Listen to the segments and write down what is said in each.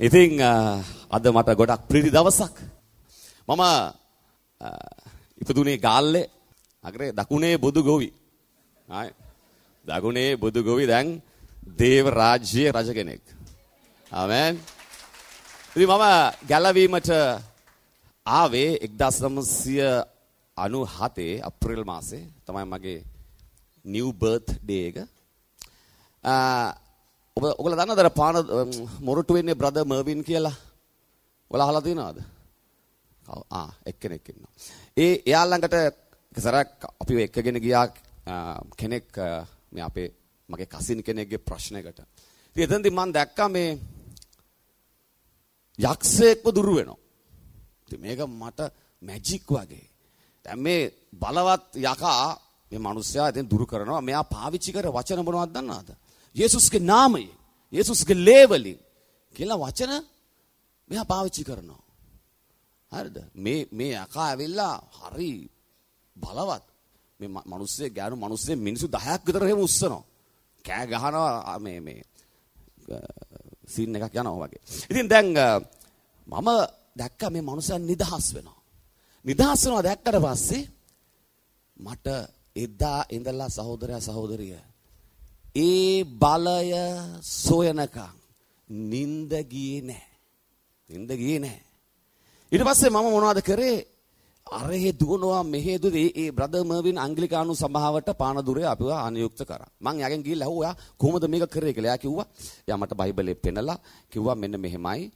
ඉතින් අද මට ගොඩක් ප්‍රීති දවසක්. මම ඉපදුනේ ගාල්ලේ අගරේ දකුණේ බුදු ගොවි. ආයි දකුණේ බුදු ගොවි දැන් දේව රාජ්‍යයේ රජ කෙනෙක්. ආමෙන්. ඉතින් මම ගැලවීමට ආවේ 1997 අප්‍රේල් මාසේ තමයි මගේ new birth day එක. ඔබ ඔයගොල්ලෝ දන්නවද අර පාන මොරටු වෙන්නේ බ්‍රදර් මර්වින් කියලා? ඔයාලා අහලා තියෙනවද? ආ එක්කෙනෙක් ඉන්නවා. ඒ එයා ළඟට සරක් අපි එක්කගෙන ගියා කෙනෙක් මේ අපේ මගේ කසින් කෙනෙක්ගේ ප්‍රශ්නයකට. ඉතින් එතනදී මම දැක්කා මේ යක්ෂයෙක්ව දුරු වෙනවා. ඉතින් මේක මට මැජික් වගේ. දැන් මේ බලවත් යකා මේ මිනිස්සයා ඉතින් දුරු කරනවා. මෙයා පාවිච්චි කර වචන මොනවද දන්නවද? යේසුස්ගේ නාමයෙන්, යේසුස්ගේ ලේවලින් කියලා වචන මෙයා පාවිච්චි කරනවා. හරිද? මේ මේ යකා ඇවිල්ලා හරි බලවත්. මේ මිනිස්සේ ගෑනු මිනිස්සේ මිනිස්සු 10ක් විතර එහෙම උස්සනවා. කෑ ගහනවා මේ මේ සීන් එකක් යනවා වගේ. ඉතින් දැන් මම දැක්ක මේ මනුස්සයන් නිදහස් වෙනවා. නිදහස් වෙනවා දැක්කට පස්සේ මට එදා ඉඳලා සහෝදරයා සහෝදරිය ඒ බලය සොයනකම් නිින්ද ගියේ නැහැ. නිින්ද ගියේ නැහැ. ඊට පස්සේ මම මොනවද කරේ? අරහේ දුවනවා මෙහෙ දුවේ ඒ බ්‍රදර් මර්වින් අංග්ලිකානු සභාවට පානදුරේ අපිව අනියුක්ත කරා. මං යගෙන් ගිහිල්ලා ඇහුවා ඔයා කොහොමද මේක කරේ කියලා. එයා කිව්වා එයා මට බයිබලේ පෙන්නලා කිව්වා මෙන්න මෙහෙමයි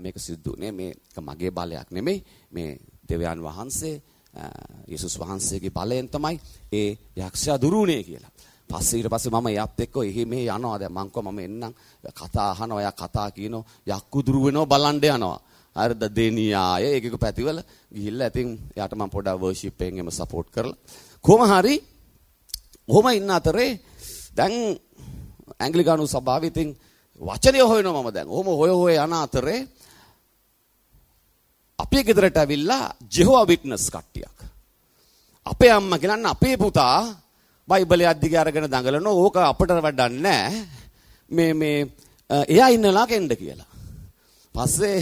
මේක සිද්ධුනේ මේක මගේ බලයක් නෙමෙයි මේ දෙවියන් වහන්සේ යේසුස් වහන්සේගේ බලයෙන් තමයි ඒ යක්ෂයා දුරුුනේ කියලා. පස්සේ ඊට පස්සේ මම එයාත් එක්ක එහි මෙහි යනවා. දැන් මං කව මම එන්නම්. කතා අහනවා එයා කතා කියනවා. යක්කු දුරු වෙනවා බලන්න යනවා. හරිද? දෙනියාය ඒකක පැතිවල ගිහිල්ලා ඉතින් යාට මම පොඩක් වර්ෂිප් එකෙන් එම සපෝට් කරලා. කොහොම හරි ඔහොම ඉන්න අතරේ දැන් ඇංග්ලිකානු සභාවේ ඉතින් වචනය හොයනවා මම දැන්. ඔහොම හොය හොය යන අතරේ අපේ ගෙදරට ඇවිල්ලා ජෙහෝවා විට්නස් කට්ටියක්. අපේ අම්මා කියන්න අපේ පුතා බයිබලයක් දිගේ අරගෙන දඟලන ඕක අපට වැඩක් නැහැ මේ මේ එයා ඉන්නලා කෙන්ද කියලා පස්සේ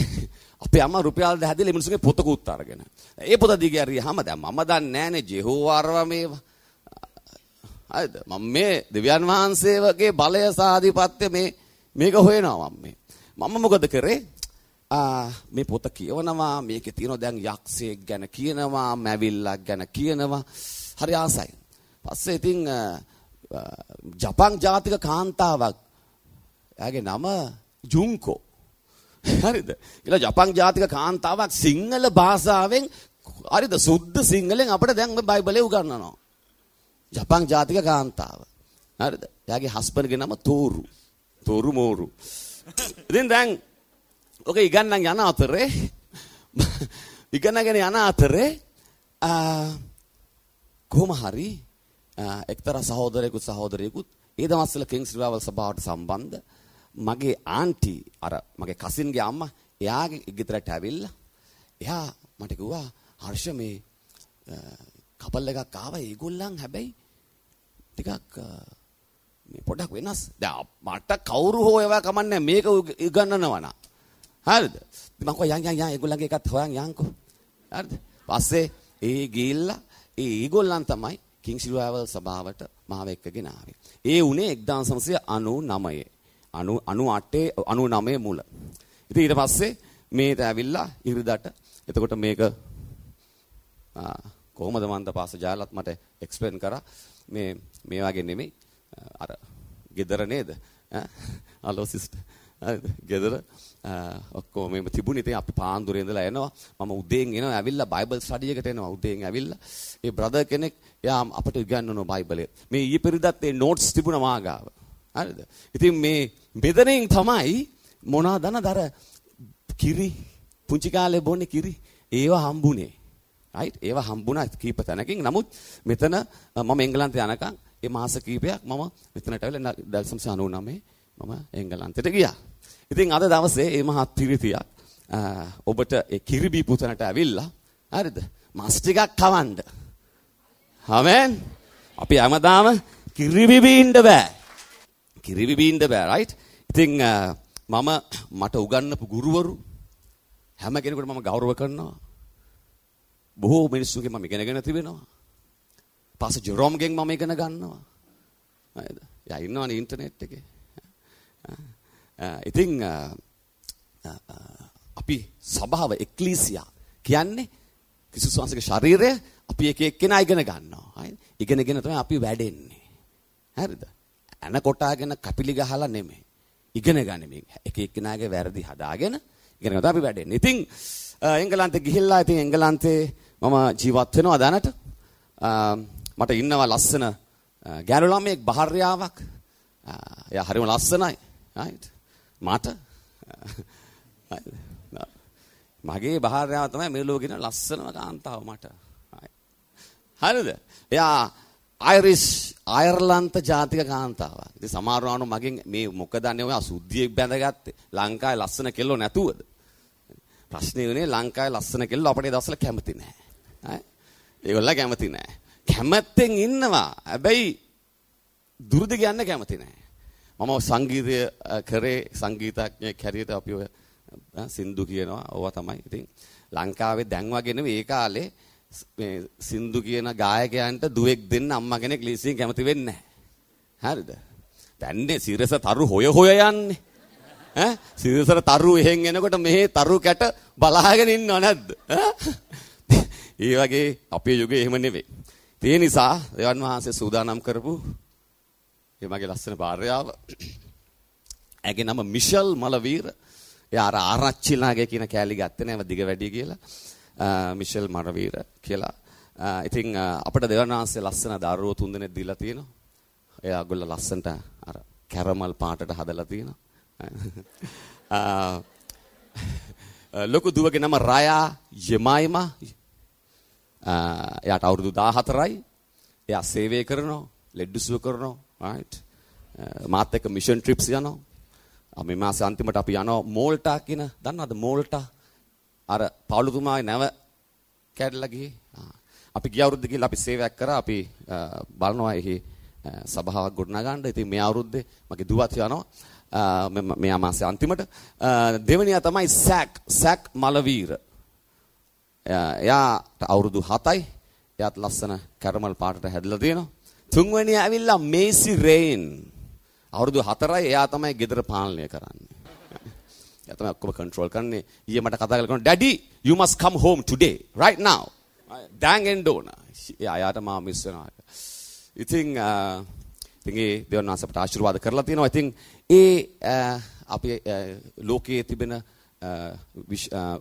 අපේ අම්මා රුපියල් 10 දීලා මිනිස්සුගේ පොතකුත් අරගෙන. ඒ පොත දිගේ හරියහම දැන් මම දන්නේ නැහනේ ජෙහෝවාරවා මේවා. හරිද? මම මේ දෙවියන් වහන්සේගේ බලය සාධිපත්‍ය මේ මේක හොයනවා මම මේ. මම මොකද කරේ? මේ පොත කියවනවා මේකේ තියෙන දැන් යක්ෂයෙක් ගැන කියනවා මැවිල්ලක් ගැන කියනවා හරි ආසයි. පස්සේ ඉතින් ජපන් ජාතික කාන්තාවක් එයාගේ නම ජුන්කෝ හරිද? ඊළඟ ජපන් ජාතික කාන්තාවක් සිංහල භාෂාවෙන් හරිද? සුද්ධ සිංහලෙන් අපිට දැන් මේ බයිබලේ උගන්වනවා. ජපන් ජාතික කාන්තාව. හරිද? එයාගේ හස්බන්ඩ්ගේ නම තෝරු. තෝරු මෝරු. ඉතින් දැන් ඔක ඉගන්නන් යන අතරේ ඉගෙනගෙන යන අතරේ කොහොම හරි එක්තරා සහෝදරයෙකුත් සහෝදරියකුත් ඒ දවස්වල කිංස් රිවයිවල් සභාවට සම්බන්ධ මගේ ආන්ටි අර මගේ කසින්ගේ අම්මා එයාගේ ගෙදරට ඇවිල්ලා එයා මට කිව්වා හර්ෂ මේ කපල් එකක් ආවා ඒගොල්ලන් හැබැයි ටිකක් මේ පොඩක් වෙනස් දැන් මට කවුරු හෝ ඒවා කමන්නේ මේක ඉගන්නනවා නා හරිද මම කිව්වා යන් යන් යන් ඒගොල්ලන්ගේ එකත් හොයන් යන්කෝ හරිද පස්සේ ඒ ගිහිල්ලා ඒ ඒගොල්ලන් තමයි කිංස් රිවයිවල් සභාවට මාව එක්කගෙන ආවේ. ඒ උනේ 1999 98 99 මුල. ඉතින් ඊට පස්සේ මේට ඇවිල්ලා ඉරිදට. එතකොට මේක කොහොමද මන්ද පාස ජාලත් මට එක්ස්ප්ලেইন කරා. මේ මේ වගේ නෙමෙයි. අර gedara නේද? ඈ හලෝ සිස්ටර් හරිද gedara ඔක්කොම මේව තිබුණේ. ඉතින් අපි පාන්දුරේ ඉඳලා එනවා. මම උදේන් එනවා ඇවිල්ලා බයිබල් ස්ටඩි එකට එනවා. උදේන් ඇවිල්ලා ඒ බ්‍රදර් කෙනෙක් එයා අපට ඉගන්වනවා බයිබලය. මේ ඊයේ පෙරේදත් ඒ නෝට්ස් තිබුණා මාගාව හරිද? ඉතින් මේ මෙතනින් තමයි මොනවාද අර කිරි පුංචි කාලේ බොන්නේ කිරි ඒවා හම්බුනේ. රයිට් ඒවා හම්බුණා කීප තැනකින්. නමුත් මෙතන මම එංගලන්තේ යනකම් ඒ මාස කීපයක් මම මෙතනට ඇවිල්ලා 1999 මම එංගලන්තෙට ගියා. ඉතින් අද දවසේ මේ මහත් පිරිතියක් ඔබට ඒ කිරි බීපු තැනට ඇවිල්ලා හරිද? මස් ටිකක් කවන්න. ආමෙන්. අපි හැමදාම කිරි බිබී ඉන්න බෑ. කිරි බිබී ඉන්න බෑ රයිට්? ඉතින් මම මට උගන්වපු ගුරුවරු හැම කෙනෙකුට මම ගෞරව කරනවා. බොහෝ මිනිස්සුන්ගෙන් මම ඉගෙනගෙන තිබෙනවා. පාස ජෙරෝම්ගෙන් මම ඉගෙන ගන්නවා. හරිද? යා ඉන්නවනේ ඉන්ටර්නෙට් එකේ. ඉතින් අපි සභාව එක්ලීසියා කියන්නේ ක්‍රිස්තුස් වහන්සේගේ ශරීරය අපි එක එක්කෙනා ඉගෙන ගන්නවා. හරිද? ඉගෙනගෙන තමයි අපි වැඩෙන්නේ. හරිද? අන කොටාගෙන කපිලි ගහලා නෙමෙයි. ඉගෙන ගනිමින් එක එක්කෙනාගේ වැරදි හදාගෙන ඉගෙන ගන්න අපි වැඩෙන්නේ. ඉතින් එංගලන්තේ ගිහිල්ලා ඉතින් එංගලන්තේ මම ජීවත් වෙනවා දැනට. මට ඉන්නවා ලස්සන ගෑනු ළමයෙක් භාර්යාවක්. එයා හරිම ලස්සනයි. right? මට මගේ භාර්යාව තමයි මේ ලෝකෙන ලස්සනම කාන්තාව මට. හරිද? එයා අයිරිෂ් අයර්ලන්ත ජාතික කාන්තාවක්. ඉතින් සමහර වුණා මගෙන් මේ මොකද අනේ ඔය අසුද්ධියෙක් බැඳගත්තේ. ලංකාවේ ලස්සන කෙල්ලෝ නැතුවද? ප්‍රශ්නේ උනේ ලංකාවේ ලස්සන කෙල්ලෝ අපේ දවස්වල කැමති නැහැ. ඒගොල්ලෝ කැමති නැහැ. කැමැත්තෙන් ඉන්නවා. හැබැයි දුරද යන්න කැමති නැහැ. මම සංගීතය කරේ සංගීතඥයෙක් හැටියට අපි ඔය සින්දු කියනවා. ඕවා තමයි. ඉතින් ලංකාවේ දැන් වගේ නෙවෙයි ඒ කාලේ මේ සින්දු කියන ගායකයන්ට දුවෙක් දෙන්න අම්මා කෙනෙක් ලීසියෙන් කැමති වෙන්නේ නැහැ. හරිද? දැන්නේ සිරස තරු හොය හොය යන්නේ. ඈ සිරසට තරු එහෙන් එනකොට මෙහි තරු කැට බලාගෙන ඉන්නව නැද්ද? ඒ වගේ අපේ යුගයේ එහෙම නෙවෙයි. ඒ නිසා දෙවන් වහන්සේ සූදානම් කරපු ඒ මගේ ලස්සන භාර්යාව. ඇගේ නම මිෂල් මලවීර. එයා අර ආරච්චිලාගේ කියන කෑලි ගත්තේ නෑ දිග වැඩි කියලා. මිෂල් මරවීර කියලා. ඉතින් අපිට දෙවන් වහන්සේ ලස්සන දරුවෝ තුන්දෙනෙක් දීලා තියෙනවා. එයා ගොල්ල ලස්සනට අර කැරමල් පාටට හදලා තියෙනවා. ලොකු දුවගේ නම රයා යමයිමා. එයාට අවුරුදු 14යි. එයා සේවය කරනවා, ලෙඩ්ඩුසුව කරනවා. Right? Uh, මාත් එක්ක මිෂන් ට්‍රිප්ස් යනවා. මේ මාසේ අන්තිමට අපි යනවා මෝල්ටා කියන දන්නවද මෝල්ටා? අර පාවුලුතුමාගේ නැව කැඩලා ගිහේ. අපි ගිය අවුරුද්දේ ගිහලා අපි සේවයක් කරා අපි බලනවා එහි සභාවක් ගොඩනගන්න. ඉතින් මේ අවුරුද්දේ මගේ දුවත් යනවා. මෙයා මාසේ අන්තිමට. දෙවෙනියා තමයි සැක් සැක් මලවීර. එයාට අවුරුදු 7යි එයාත් ලස්සන කැරමල් පාටට හැදලා තියෙනවා තුන්වෙනි ඇවිල්ලා මේසි රේන්. අවුරුදු 4යි එයා තමයි ගෙදර පාලනය කරන්නේ. එයා තමයි ඔක්කොම කන්ට්‍රෝල් කරන්නේ. ඊයේ මට කතා කරලා කිව්වා "Daddy, you must come home today, right now." දැන් එන්න ඕන. එයා යාට මා මිස් වෙනවා. ඉතින් ඉතින් ඒ දෙවන් වහන්සේ අපට ආශිර්වාද කරලා තියෙනවා. ඉතින් ඒ අපි ලෝකයේ තිබෙන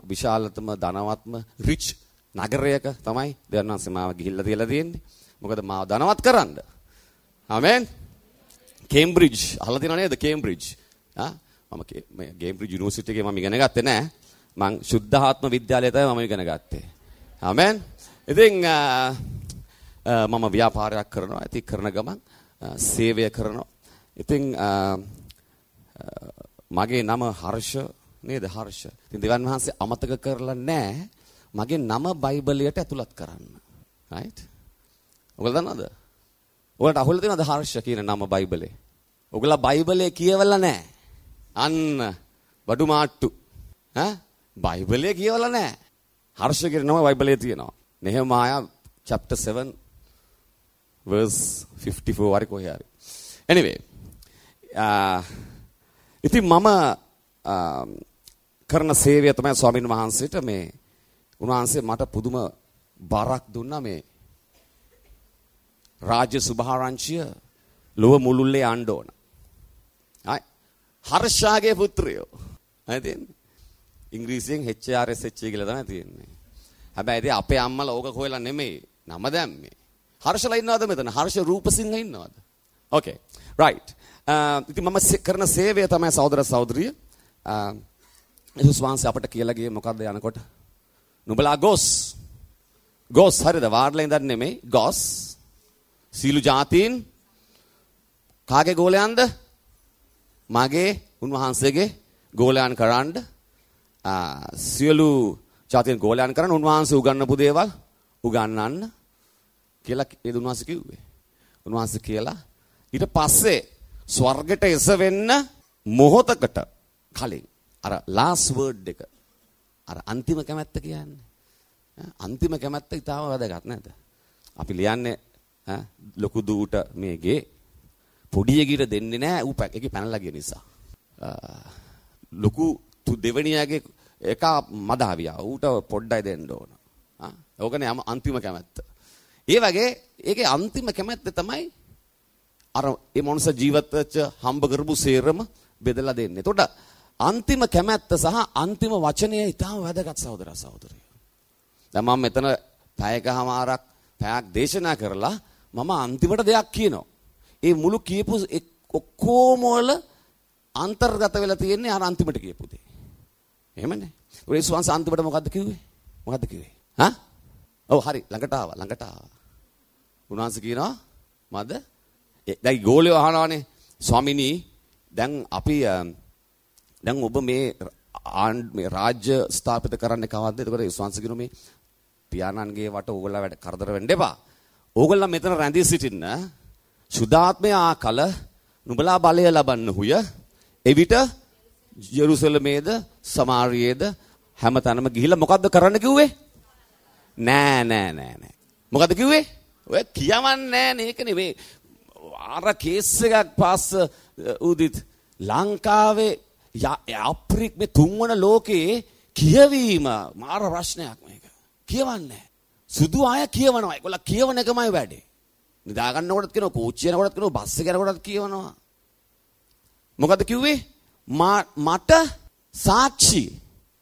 විශාලතම ධනවත්ම රිච් නගරයක තමයි දෙවන් වහන්සේ මාව ගිහිල්ලා තියලා තියෙන්නේ. මොකද මාව ධනවත් කරන්න. ආමෙන්. කේම්බ්‍රිජ් අහලා තියෙනව නේද කේම්බ්‍රිජ්? ආ මම මේ කේම්බ්‍රිජ් යුනිවර්සිටි එකේ මම ඉගෙන ගත්තේ නෑ. මං සුද්ධාත්ම විද්‍යාලය තමයි මම ඉගෙන ගත්තේ. ආමෙන්. ඉතින් මම ව්‍යාපාරයක් කරනවා. ඉතින් කරන ගමන් සේවය කරනවා. ඉතින් මගේ නම හර්ෂ නේද හර්ෂ. ඉතින් දෙවන් වහන්සේ අමතක කරලා නැහැ මගේ නම බයිබලයට ඇතුළත් කරන්න. right? ඔයගොල්ලෝ දන්නවද? ඔයාලට අහුවෙලා තියෙනවද හර්ෂ කියන නම බයිබලේ? ඔයගොල්ලෝ බයිබලේ කියවලා නැහැ. අන්න බඩු මාට්ටු. ඈ බයිබලේ කියවලා නැහැ. හර්ෂ කියන නම බයිබලේ තියෙනවා. නෙහෙමායා chapter 7 verse 54 වරි කොහේ හරි. anyway ඉතින් මම කරන සේවය තමයි ස්වාමින් වහන්සේට මේ උන්වහන්සේ මට පුදුම බරක් දුන්නා මේ රාජ්‍ය සුභාරංචිය ලොව මුළුල්ලේ යන්න ඕන. ආයි හර්ෂාගේ පුත්‍රයෝ. හරිද? ඉංග්‍රීසියෙන් HRSH කියලා තමයි තියෙන්නේ. හැබැයි ඉතින් අපේ අම්මලා ඕක කොහෙලා නෙමෙයි නම දැම්මේ. හර්ෂලා ඉන්නවද මෙතන? හර්ෂ රූපසිංහ ඉන්නවද? ඕකේ. රයිට්. Uh, ඉතින් මම කරන සේවය තමයි සහෝදර සහෝදරිය. Uh, යේසුස් වහන්සේ අපට කියලා ගියේ මොකද්ද යනකොට? නුඹලා ගොස්. ගොස් හරිද? වාඩ්ලා ඉඳන් නෙමෙයි. ගොස් සීලු જાතීන් කාගේ ගෝලයන්ද? මගේ උන්වහන්සේගේ ගෝලයන් කරන්න සියලු જાතීන් ගෝලයන් කරන්න උන්වහන්සේ උගන්වපු දේවල් උගන්වන්න කියලා ඒ උන්වහන්සේ කිව්වේ. උන්වහන්සේ කියලා ඊට පස්සේ ස්වර්ගයට එසවෙන්න මොහොතකට කලින් අර last word එක අර අන්තිම කැමැත්ත කියන්නේ. අන්තිම කැමැත්ත ඊටාම වැදගත් නේද? අපි ලියන්නේ ලොකු දුවට මේගේ පොඩි එකට දෙන්නේ නැහැ ඌ එකේ පැනලා ගිය නිසා. ලොකු දෙවණියාගේ එක මදාවියා ඌට පොඩ්ඩයි දෙන්න ඕන. ආ ඕකනේ අන්තිම කැමැත්ත. ඒ වගේ ඒකේ අන්තිම කැමැත්ත තමයි අර ඒ මොනස ජීවත් වෙච්ච හම්බ කරපු සේරම බෙදලා දෙන්නේ. එතකොට අන්තිම කැමැත්ත සහ අන්තිම වචනය ඊටම වැදගත් සහෝදර සහෝදරිය. දැන් මම මෙතන පැයකමාරක් පැයක් දේශනා කරලා මම අන්තිමට දෙයක් කියනවා. ඒ මුළු කියපු ඔක්කොම වල අන්තර්ගත වෙලා තියෙන්නේ අර අන්තිමට කියපු දේ. එහෙමනේ. ඒ ස්වාංශ අන්තිමට මොකද්ද කිව්වේ? මොකද්ද කිව්වේ? හා? ඔව් හරි ළඟට ආවා ළඟට ආවා. උන්වහන්සේ කියනවා මද දැන් ගෝලිය අහනවානේ ස්වාමිනී දැන් අපි දැන් ඔබ මේ මේ රාජ්‍ය ස්ථාපිත කරන්න කවද්ද? එතකොට විශ්වාස කිනු මේ පියාණන්ගේ වට ඕගොල්ලෝ වැඩ කරදර වෙන්න එපා. ඕගොල්ලෝ මෙතන රැඳී සිටින්න සුදාත්මය ආකල නුඹලා බලය ලබන්න හුය. එවිට ජෙරුසලමේද සමාරියේද හැමතැනම ගිහිල්ලා මොකද්ද කරන්න කිව්වේ? නෑ නෑ නෑ නෑ. මොකද්ද කිව්වේ? ඔය කියවන්නේ නෑ මේක නෙමෙයි. අර කේස් එකක් පාස්ස උදිත් ලංකාවේ අප්‍රික් මේ තුන්වන ලෝකයේ කියවීම මාර ප්‍රශ්නයක් මේක. කියවන්නේ සුදු අය කියවනවා. ඒගොල්ලෝ කියවන එකමයි වැඩේ. නිදා ගන්නකොටත් කියනවා, කෝච්චි යනකොටත් කියනවා, බස් එක යනකොටත් කියවනවා. මොකද කිව්වේ? මට සාක්ෂි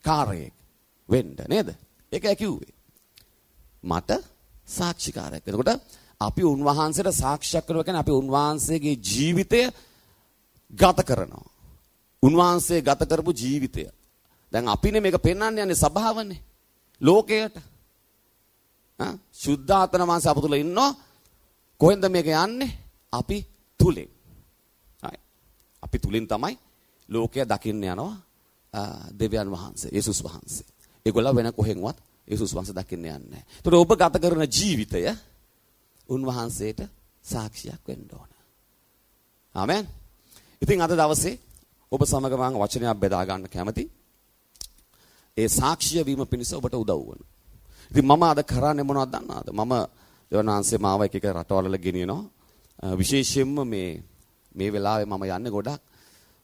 කාරයෙක් වෙන්න නේද? ඒකයි කිව්වේ. මට සාක්ෂිකාරයෙක්. එතකොට අපි උන්වහන්සේට සාක්ෂියක් කරනවා කියන්නේ අපි උන්වහන්සේගේ ජීවිතය ගත කරනවා. උන්වහන්සේ ගත කරපු ජීවිතය. දැන් අපිනේ මේක පෙන්වන්න යන්නේ සභාවනේ. ලෝකයට. ආ සුද්ධාතන මාංශ අප තුල ඉන්නෝ කොහෙන්ද මේක යන්නේ? අපි තුලින්. අපි තුලින් තමයි ලෝකය දකින්න යනවා දෙවියන් වහන්සේ, යේසුස් වහන්සේ. ඒගොල්ලෝ වෙන කොහෙන්වත් යේසුස් වහන්සේ දකින්න යන්නේ නැහැ. ඒතකොට ඔබ ගත කරන ජීවිතය උන්වහන්සේට සාක්ෂියක් වෙන්න ඕන. ආමෙන්. ඉතින් අද දවසේ ඔබ සමග මම වචනයක් බෙදා ගන්න කැමති. ඒ සාක්ෂිය වීම පිණිස ඔබට උදව් වෙන. ඉතින් මම අද කරන්නේ මොනවද දන්නවද? මම දෙවනාංශේ මාව එක එක රටවල ගෙනියනවා. විශේෂයෙන්ම මේ මේ වෙලාවේ මම යන්නේ ගොඩක්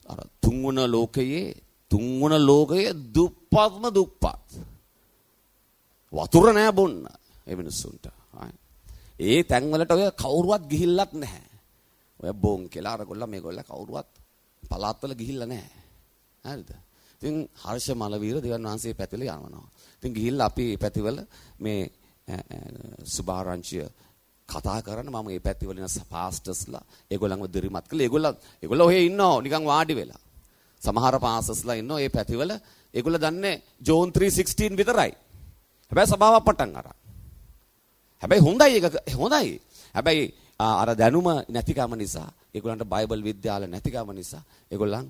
අර තුන්වන ලෝකයේ තුන්වන ලෝකයේ දුප්පත්ම දුප්පත්. වතුර නෑ බොන්න ඒ මිනිස්සුන්ට. ඒ තැන්වලට ඔය කවුරුවත් ගිහිල්ලක් නැහැ. ඔය බෝන් කියලා අරගොල්ල මේගොල්ල කවුරුවත් පළාත්වල ගිහිල්ලා නැහැ. හරිද? ඉතින් හර්ෂ මලවීර දෙවන් වහන්සේ පැතිවල යනවා. ඉතින් ගිහිල්ලා අපි පැතිවල මේ සුභාරංචිය කතා කරන මම මේ පැතිවල ඉන්න පාස්ටර්ස්ලා ඒගොල්ලන්ව දිරිමත් කළා. ඒගොල්ලෝ ඒගොල්ලෝ ඔහේ ඉන්නවා නිකන් වාඩි වෙලා. සමහර පාස්ටර්ස්ලා ඉන්නවා මේ පැතිවල ඒගොල්ලෝ දන්නේ ජෝන් 3:16 විතරයි. හැබැයි සභාවක් පටන් අරන්. හැබැයි හොඳයි ඒක හොඳයි. හැබැයි අර දැනුම නැතිකම නිසා ඒගොල්ලන්ට බයිබල් විද්‍යාල නැතිකම නිසා ඒගොල්ලන්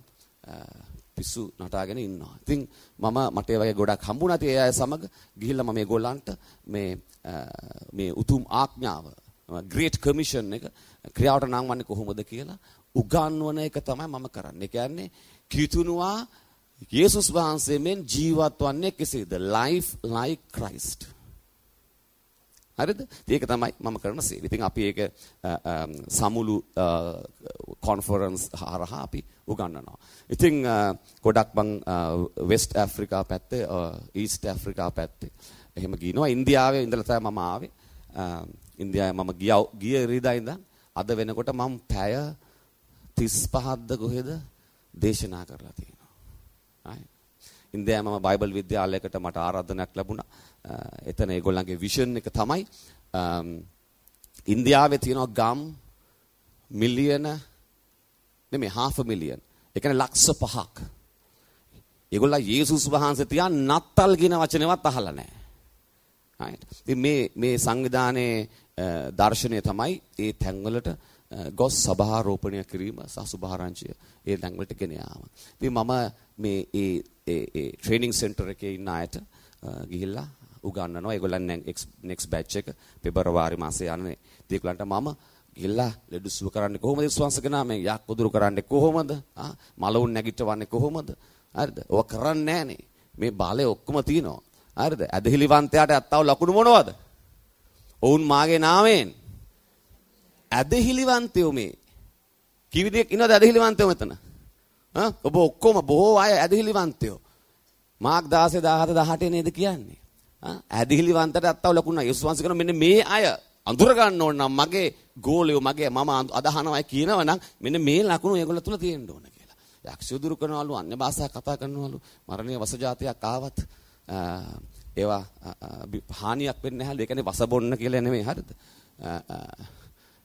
පිස්සු නටාගෙන ඉන්නවා. ඉතින් මම මට ඒ වගේ ගොඩක් හම්බුණා tie අය සමග ගිහිල්ලා මම ඒගොල්ලන්ට මේ මේ උතුම් ආඥාව Great Commission එක ක්‍රියාවට නංවන්නේ කොහොමද කියලා උගන්වන එක තමයි මම කරන්නේ. ඒ කියන්නේ කිතුනුවා යේසුස් වහන්සේ මෙන් ජීවත් වන්නේ කෙසේද? life like Christ. හරිද? ඒක තමයි මම කරන සේවය. ඉතින් අපි ඒක සමුළු කොන්ෆරන්ස් හරහා අපි උගන්වනවා. ඉතින් ගොඩක් මං වෙස්ට් ඇෆ්‍රිකා පැත්තේ ඊස්ට් ඇෆ්‍රිකා පැත්තේ එහෙම ගිනවා. ඉන්දියාවේ ඉඳලා තමයි මම ආවේ. ඉන්දියාවේ මම ගිය ගිය ඉරිදා ඉඳන් අද වෙනකොට මම පැය 35ක්ද කොහෙද දේශනා කරලා තියෙනවා. right ඉන්දියාවේ මම බයිබල් විද්‍යාලයකට මට ආරාධනයක් ලැබුණා. එතන ඒගොල්ලන්ගේ විෂන් එක තමයි ඉන්දියාවේ තියෙන ගම් මිලියන නෙමෙයි half a million. ඒ කියන්නේ ලක්ෂ පහක්. ඒගොල්ලෝ යේසුස් වහන්සේ තියා නත්තල් කියන වචනේවත් අහලා නැහැ. right. ඉතින් මේ මේ සංවිධානයේ දර්ශනය තමයි ඒ තැන්වලට ගොස් සභාරෝපණය කිරීම සසුභාරංචිය ඒ තැන්වලට ගෙන යාම. ඉතින් මම මේ ඒ ඒ ඒ ට්‍රේනින් සෙන්ටර් එකේ ඉන්න අයට ගිහිල්ලා උගන්වනවා. ඒගොල්ලන් next batch එක පෙබරවාරි මාසේ යන්නේ. ඒගොල්ලන්ට මම ගිහිල්ලා ලෙඩ සුව කරන්නේ කොහොමද විශ්වාස කරනා මේ යක් උදුරු කරන්නේ කොහොමද? ආ මලවුන් නැගිටවන්නේ කොහොමද? හරිද? ඔය කරන්නේ නැහනේ. මේ බාලේ ඔක්කොම තියෙනවා. හරිද? ඇදහිලිවන්තයාට ඇත්තව ලකුණු මොනවද? ඔවුන් මාගේ නාමයෙන් ඇදහිලිවන්තයෝ මේ. කිවිදෙක් ඉන්නවද ඇදහිලිවන්තයෝ මෙතන? හා? ඔබ ඔක්කොම බොහෝ අය ඇදහිලිවන්තයෝ. මාක් 16 17 18 නේද කියන්නේ? හා? ඇදහිලිවන්තට ඇත්තව ලකුණු නැහැ. යේසුස් වහන්සේ කරන මෙන්න මේ අය අඳුර ගන්න ඕන නම් මගේ ගෝලියෝ මගේ මම අදහනවා කියනවා නම් මෙන්න මේ ලකුණු ඒගොල්ලෝ තුල තියෙන්න ඕන කියලා. යක්ෂය දුරු කරනවලු අන්‍ය භාෂා කතා කරනවලු මරණීය වසජාතියක් ආවත් ඒවා හානියක් වෙන්නේ නැහැ. ඒ කියන්නේ වස බොන්න කියලා නෙමෙයි හරිද?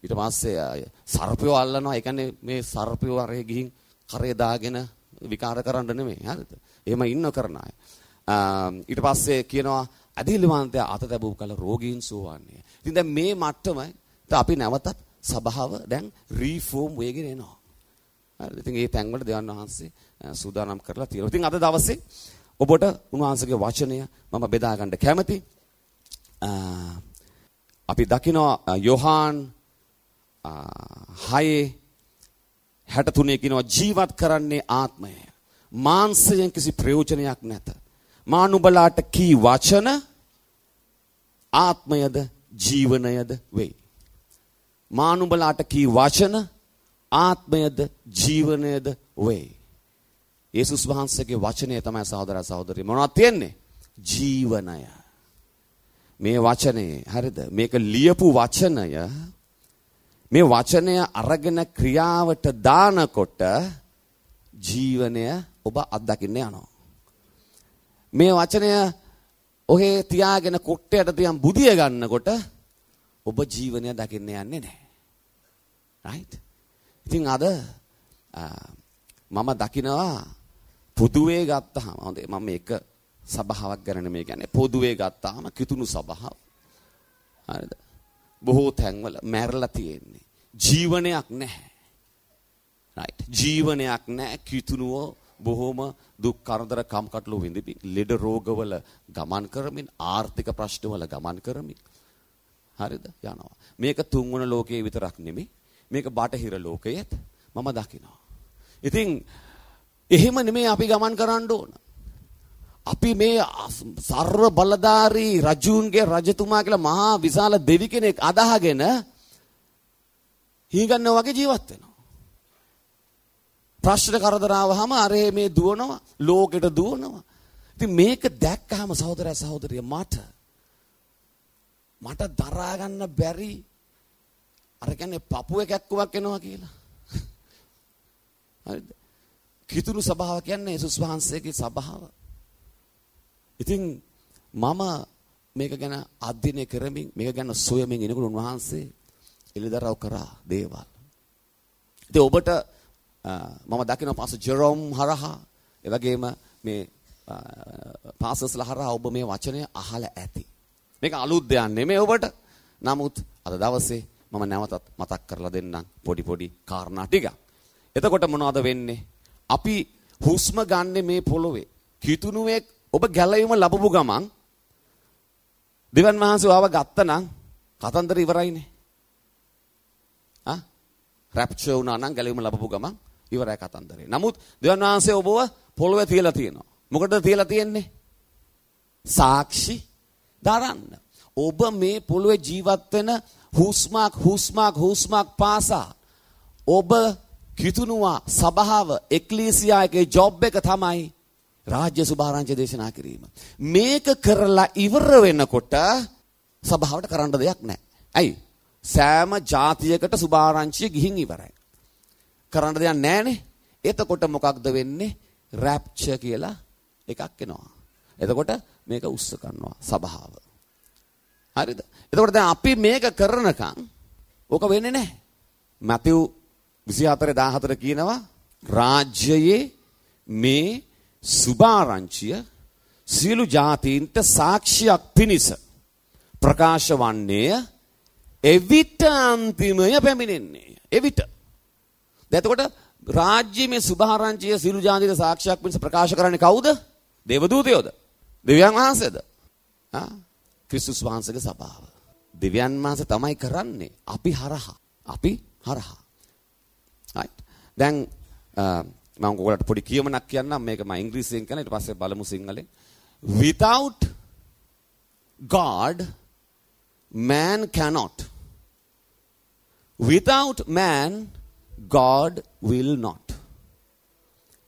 ඊට පස්සේ සර්පයෝ අල්ලනවා. ඒ කියන්නේ මේ සර්පයෝ අරේ ගිහින් කරේ දාගෙන විකාර කරන්න නෙමෙයි හරිද? එහෙම ඉන්න කරන අය. ඊට පස්සේ කියනවා අධිලිමාන්තය අත තැබූ කල රෝගීන් සුවන්නේ. ඉතින් දැන් මේ මට්ටම අපි නැවතත් සභාව දැන් රීෆෝම් වෙගෙන එනවා. හරිද? ඉතින් මේ තැන්වල දෙවන් වහන්සේ සූදානම් කරලා තියෙනවා. ඉතින් අද දවසේ ඔබට උන්වහන්සේගේ වචනය මම බෙදා ගන්න කැමති. අපි දකිනවා යෝහාන් 6 63 කියනවා ජීවත් කරන්නේ ආත්මය. මාංශයෙන් කිසි ප්‍රයෝජනයක් නැත. මා නුඹලාට කී වචන ආත්මයද ජීවනයද වෙයි. මා නුඹලාට කී වචන ආත්මයද ජීවනයද වෙයි. යේසුස් වහන්සේගේ වචනය තමයි සහෝදර සහෝදරිය මොනවද තියෙන්නේ? ජීවනය. මේ වචනේ හරිද? මේක ලියපු වචනය මේ වචනය අරගෙන ක්‍රියාවට දානකොට ජීවනය ඔබ අත්දකින්න යනවා. මේ වචනය ඔහේ තියාගෙන කොට්ටයට තියන් බුදිය ගන්නකොට ඔබ ජීවනය දකින්න යන්නේ නැහැ. right? ඉතින් අද මම දකිනවා පොදුවේ ගත්තාම හොඳේ මම මේක සභාවක් ගැන නෙමෙයි කියන්නේ පොදුවේ ගත්තාම කිතුණු සභාව. හරිද? බොහෝ තැන්වල මැරලා තියෙන්නේ. ජීවනයක් නැහැ. right. ජීවනයක් නැහැ කිතුණුව බොහොම දුක් කරදර කම්කටොළු විඳිමින් ලෙඩ රෝගවල ගමන් කරමින් ආර්ථික ප්‍රශ්නවල ගමන් කරමින් හරිද යනවා. මේක තුන්වන ලෝකයේ විතරක් නෙමෙයි. මේක බටහිර ලෝකයේත් මම දකිනවා. ඉතින් එහෙම නෙමෙයි අපි ගමන් කරන්න ඕන. අපි මේ සර්ව බලධාරී රජුන්ගේ රජතුමා කියලා මහා විශාල දෙවි කෙනෙක් අදහගෙන හීගන්නව වගේ ජීවත් වෙනවා. ප්‍රශ්න කරදර ආවහම අරේ මේ දුවනවා ලෝකෙට දුවනවා. ඉතින් මේක දැක්කහම සහෝදරය සහෝදරිය මට මට දරා ගන්න බැරි අර කියන්නේ පපුවේ කැක්කුවක් එනවා කියලා. හරිද? කිතුණු සභාව කියන්නේ යේසුස් වහන්සේගේ සභාව. ඉතින් මම මේක ගැන අධ්‍යයනය කරමින් මේක ගැන සොයමින් ඉනකොට උන්වහන්සේ එළිදරව් කරා දේවල්. ඉතින් ඔබට මම දකින පාස ජෙරොම් හරහා ඒ වගේම මේ පාසස්ලා හරහා ඔබ මේ වචනය අහලා ඇති. මේක අලුත් දෙයක් නෙමෙයි ඔබට. නමුත් අද දවසේ මම නැවතත් මතක් කරලා දෙන්නම් පොඩි පොඩි කාරණා ටික. එතකොට මොනවද වෙන්නේ? අපි හුස්ම ගන්න මේ පොළොවේ කිතුණුවේ ඔබ ගැලවීම ලැබපු ගමන් දෙවන් වහන්සේ ආව ගත්තනම් කතන්දර ඉවරයිනේ. ආ රැප්චර් වුණා නම් ගැලවීම ලැබපු ගමන් ඉවරයි කතන්දරේ. නමුත් දෙවන් වහන්සේ ඔබව පොළොවේ තියලා තියෙනවා. මොකටද තියලා තියෙන්නේ? සාක්ෂි දරන්න. ඔබ මේ පොළොවේ ජීවත් වෙන හුස්මක් හුස්මක් හුස්මක් පාසා ඔබ කිතුණුවා සභාව එක්ලීසියාගේ ජොබ් එක තමයි රාජ්‍ය සුභාරංචි දේශනා කිරීම. මේක කරලා ඉවර වෙනකොට සභාවට කරන්න දෙයක් නැහැ. ඇයි? සෑම જાතියකට සුභාරංචිය ගිහින් ඉවරයි. කරන්න දෙයක් නැහනේ. එතකොට මොකක්ද වෙන්නේ? රැප්චර් කියලා එකක් එනවා. එතකොට මේක උස්ස කරනවා සභාව. හරිද? එතකොට දැන් අපි මේක කරනකම් ඕක වෙන්නේ නැහැ. මැතිව් 24 14 කියනවා රාජ්‍යයේ මේ සුභාරංචිය සියලු ජාතීන්ට සාක්ෂියක් පිණිස ප්‍රකාශ වන්නේය එවිට අන්තිමය පැමිණෙන්නේ එවිට දැන් රාජ්‍යයේ සුභාරංචිය සියලු ජාතීන්ට සාක්ෂියක් පිණිස ප්‍රකාශ කරන්නේ කවුද? දේවදූතයෝද? දෙවියන් වහන්සේද? ආ? ක්‍රිස්තුස් වහන්සේගේ සභාව. දෙවියන් වහන්සේ තමයි කරන්නේ. අපි හරහා. අපි හරහා. Right? දැන් මම ඔයගොල්ලන්ට පොඩි කියමනක් කියන්නම්. මේක මම ඉංග්‍රීසියෙන් කියන ඊට පස්සේ බලමු සිංහලෙන්. Without god man cannot. Without man god will not.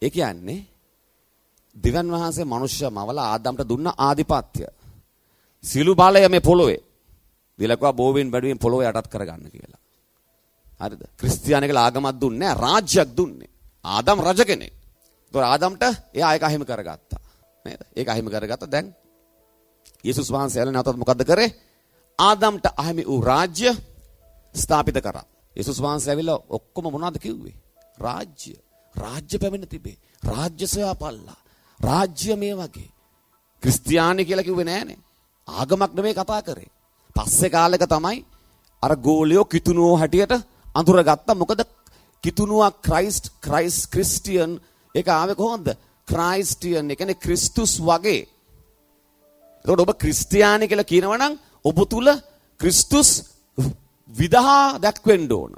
ඒ කියන්නේ දිවන් වහන්සේ මනුෂ්‍ය මවලා ආදම්ට දුන්න ආධිපත්‍ය. සිළු බලය මේ පොළොවේ. දිලකුවා බෝවෙන් බැඩුවෙන් පොළොව යටත් කරගන්න කියලා. හරිද? ක්‍රිස්තියානිකලා ආගමක් දුන්නේ නැහැ රාජ්‍යයක් දුන්නේ. ආදම් රජ කෙනෙක්. ඒතකොට ආදම්ට එයා ඒක අහිමි කරගත්තා. නේද? ඒක අහිමි කරගත්තා. දැන් යේසුස් වහන්සේ ඇල නැවතත් මොකද්ද කරේ? ආදම්ට අහිමි වූ රාජ්‍ය ස්ථාපිත කරා. යේසුස් වහන්සේ ඇවිල්ලා ඔක්කොම මොනවද කිව්වේ රාජ්‍ය රාජ්‍ය පැමිණ තිබේ රාජ්‍ය සොයාපල්ලා රාජ්‍ය මේ වගේ ක්‍රිස්තියානි කියලා කිව්වේ නෑනේ ආගමක් නෙමෙයි කතා කරේ පස්සේ කාලෙක තමයි අර ගෝලියෝ කිතුනුවෝ හැටියට අඳුරගත්තා මොකද කිතුනුවා ක්‍රයිස්ට් ක්‍රයිස් ක්‍රිස්ටියන් ඒක ආවේ කොහොමද ක්‍රයිස්ටියන් ඒ කියන්නේ ක්‍රිස්තුස් වගේ එතකොට ඔබ ක්‍රිස්තියානි කියලා කියනවනම් ඔබ තුල ක්‍රිස්තුස් විදහා දැක්වෙන්න ඕන.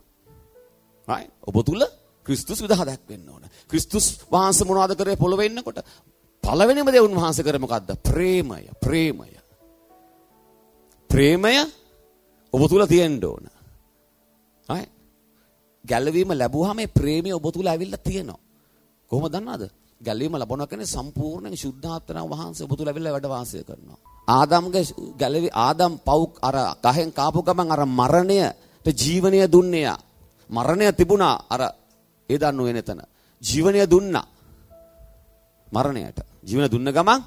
right ඔබ තුල ක්‍රිස්තුස් විදහා දැක්වෙන්න ඕන. ක්‍රිස්තුස් වහන්සේ මොනවද කරේ පොළොවේ ඉන්නකොට? පළවෙනිම දේ උන්වහන්සේ කරේ මොකද්ද? ප්‍රේමය, ප්‍රේමය. ප්‍රේමය ඔබ තුල තියෙන්න ඕන. right ගැලවීම ලැබුවාම මේ ප්‍රේමය ඔබ තුල ඇවිල්ලා තියෙනවා. කොහොමද දන්නවද? ගැලවීම ලැබුණා කියන්නේ සම්පූර්ණයෙන් ශුද්ධාත්මන වහන්සේ ඔබ තුල ඇවිල්ලා වැඩ වාසය කරනවා. ආදම්ගේ ගැලවි ආදම් පව් අර ගහෙන් කාපු ගමන් අර මරණයට ජීවනය දුන්නේ යා. මරණය තිබුණා අර ඒ දන්නුවේ නැතන. ජීවනය දුන්නා. මරණයට. ජීවන දුන්න ගමන්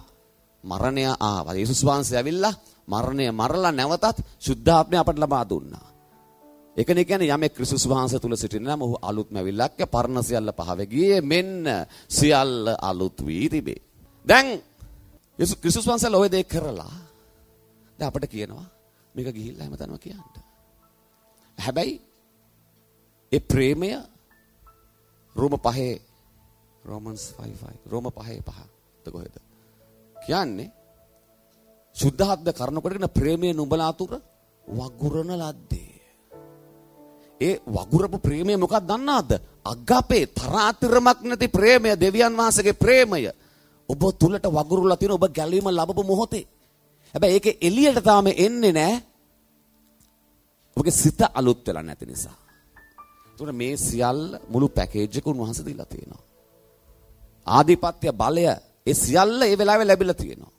මරණය ආවා. යේසුස් වහන්සේ ඇවිල්ලා මරණය මරලා නැවතත් ශුද්ධාත්මය අපට ලබා දුන්නා. ඒකනේ කියන්නේ යමෙක් ක්‍රිස්තුස් වහන්සේ තුල සිටින නම් ඔහු අලුත්ම විලක්ක පරණ සියල්ල පහව ගියේ මෙන්න සියල්ල අලුත් වී තිබේ. දැන් යේසුස් ක්‍රිස්තුස් වහන්සේ ඔය දේ කරලා දැන් අපිට කියනවා මේක ගිහිල්ලා හැමතැනම කියන්න. හැබැයි ඒ ප්‍රේමය රෝම පහේ රෝමන්ස් 5:5 රෝම පහේ පහ කොහෙද? කියන්නේ සුද්ධහත්ද කරනකොටගෙන ප්‍රේමය නුඹලා අතුර වගුරන ලද්දේ. ඒ වගුරපු ප්‍රේමය මොකක්ද දන්නවද? අග්ගපේ තරාතිරමක් නැති ප්‍රේමය දෙවියන් වහන්සේගේ ප්‍රේමය. ඔබ තුලට වගුරුලා තියෙන ඔබ ගැලීම ලැබපු මොහොතේ. හැබැයි ඒකේ එළියට තාම එන්නේ නැහැ. ඔබගේ සිත අලුත් වෙලා නැති නිසා. ඒතකොට මේ සියල්ල මුළු පැකේජ් එක උන්වහන්සේ දීලා තියෙනවා. ආධිපත්‍ය බලය ඒ සියල්ල ඒ වෙලාවේ ලැබිලා තියෙනවා.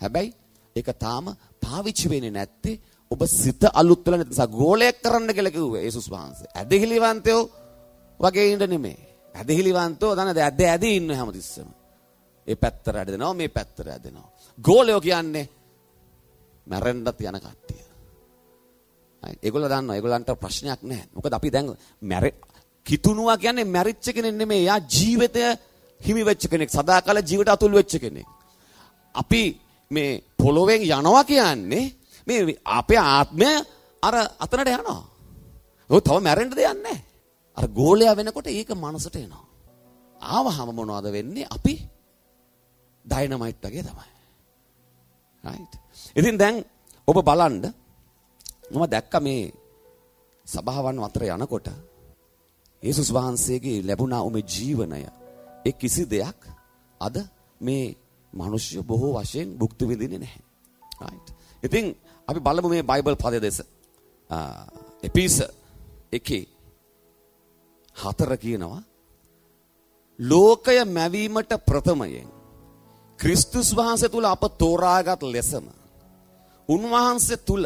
හැබැයි ඒක තාම පාවිච්චි වෙන්නේ නැත්තේ ඔබ සිත අලුත් වෙලා නැති නිසා ගෝලයක් කරන්න කියලා කිව්වේ යේසුස් වහන්සේ. ඇදහිලිවන්තයෝ වගේ ඉන්න නෙමෙයි. ඇදහිලිවන්තෝ දන්නද ඇද ඇද ඉන්න හැමතිස්සෙම. ඒ පැත්තට ඇදෙනවා මේ පැත්තට ඇදෙනවා. ගෝලයෝ කියන්නේ මැරෙන්නත් යන කට්ටිය. හරි. ඒගොල්ලෝ දන්නවා ඒගොල්ලන්ට ප්‍රශ්නයක් නැහැ. මොකද අපි දැන් මැරෙ කිතුණුවා කියන්නේ මැරිච්ච කෙනෙක් නෙමෙයි. යා ජීවිතය හිමි වෙච්ච කෙනෙක්. සදාකාල ජීවිත අතුල් වෙච්ච කෙනෙක්. අපි මේ පොළොවෙන් යනවා කියන්නේ මේ අපේ ආත්මය අර අතනට යනවා. ඔය තව මැරෙන්න දෙයක් නැහැ. අර ගෝලයා වෙනකොට ඒක මනසට එනවා. ආවහම මොනවද වෙන්නේ? අපි ඩයිනමයිට් වගේ තමයි. right. ඉතින් දැන් ඔබ බලන්න මම දැක්ක මේ සභාවන් අතර යනකොට යේසුස් වහන්සේගේ ලැබුණා උමේ ජීවනය ඒ කිසි දෙයක් අද මේ මිනිස්සු බොහෝ වශයෙන් භුක්ති විඳින්නේ නැහැ. right. ඉතින් අපි බලමු මේ බයිබල් පදය දෙස. එපිස එකේ හතර කියනවා ලෝකය මැවීමට ප්‍රථමයෙන් ක්‍රිස්තුස් වහන්සේ තුල අප තෝරාගත් ලෙසම උන්වහන්සේ තුල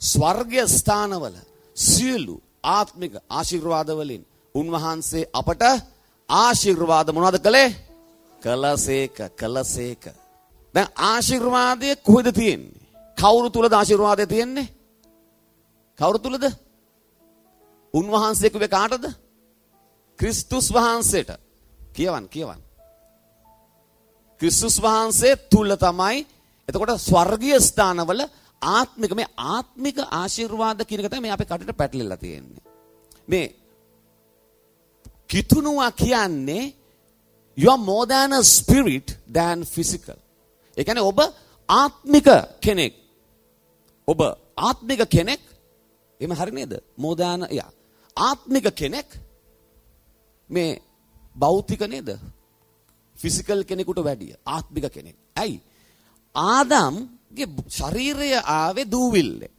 ස්වර්ගීය ස්ථානවල සියලු ආත්මික ආශිර්වාද වලින් උන්වහන්සේ අපට ආශිර්වාද මොනවද කළේ? කළසේක කළසේක. දැන් ආශිර්වාදය කොහෙද තියෙන්නේ? කවුරු තුලද ආශිර්වාදය තියෙන්නේ? කවුරු තුලද? උන්වහන්සේ කිව්වේ කාටද? ක්‍රිස්තුස් වහන්සේට. කියවන් කියවන්. ක්‍රිස්තුස් වහන්සේ තුල තමයි එතකොට ස්වර්ගීය ස්ථානවල ආත්මික මේ ආත්මික ආශිර්වාද කියන එක තමයි මේ අපේ කටට පැටලෙලා තියෙන්නේ. මේ කිතුණුවා කියන්නේ you are more than a spirit than physical. ඒ කියන්නේ ඔබ ආත්මික කෙනෙක්. ඔබ ආත්මික කෙනෙක් එහෙම හරි නේද? more than යා. ආත්මික කෙනෙක් මේ භෞතික නේද? ෆිසිකල් කෙනෙකුට වැඩිය ආත්මික කෙනෙක්. ඇයි? ආදම්ගේ ශරීරය ආවේ දූවිල්ලේ.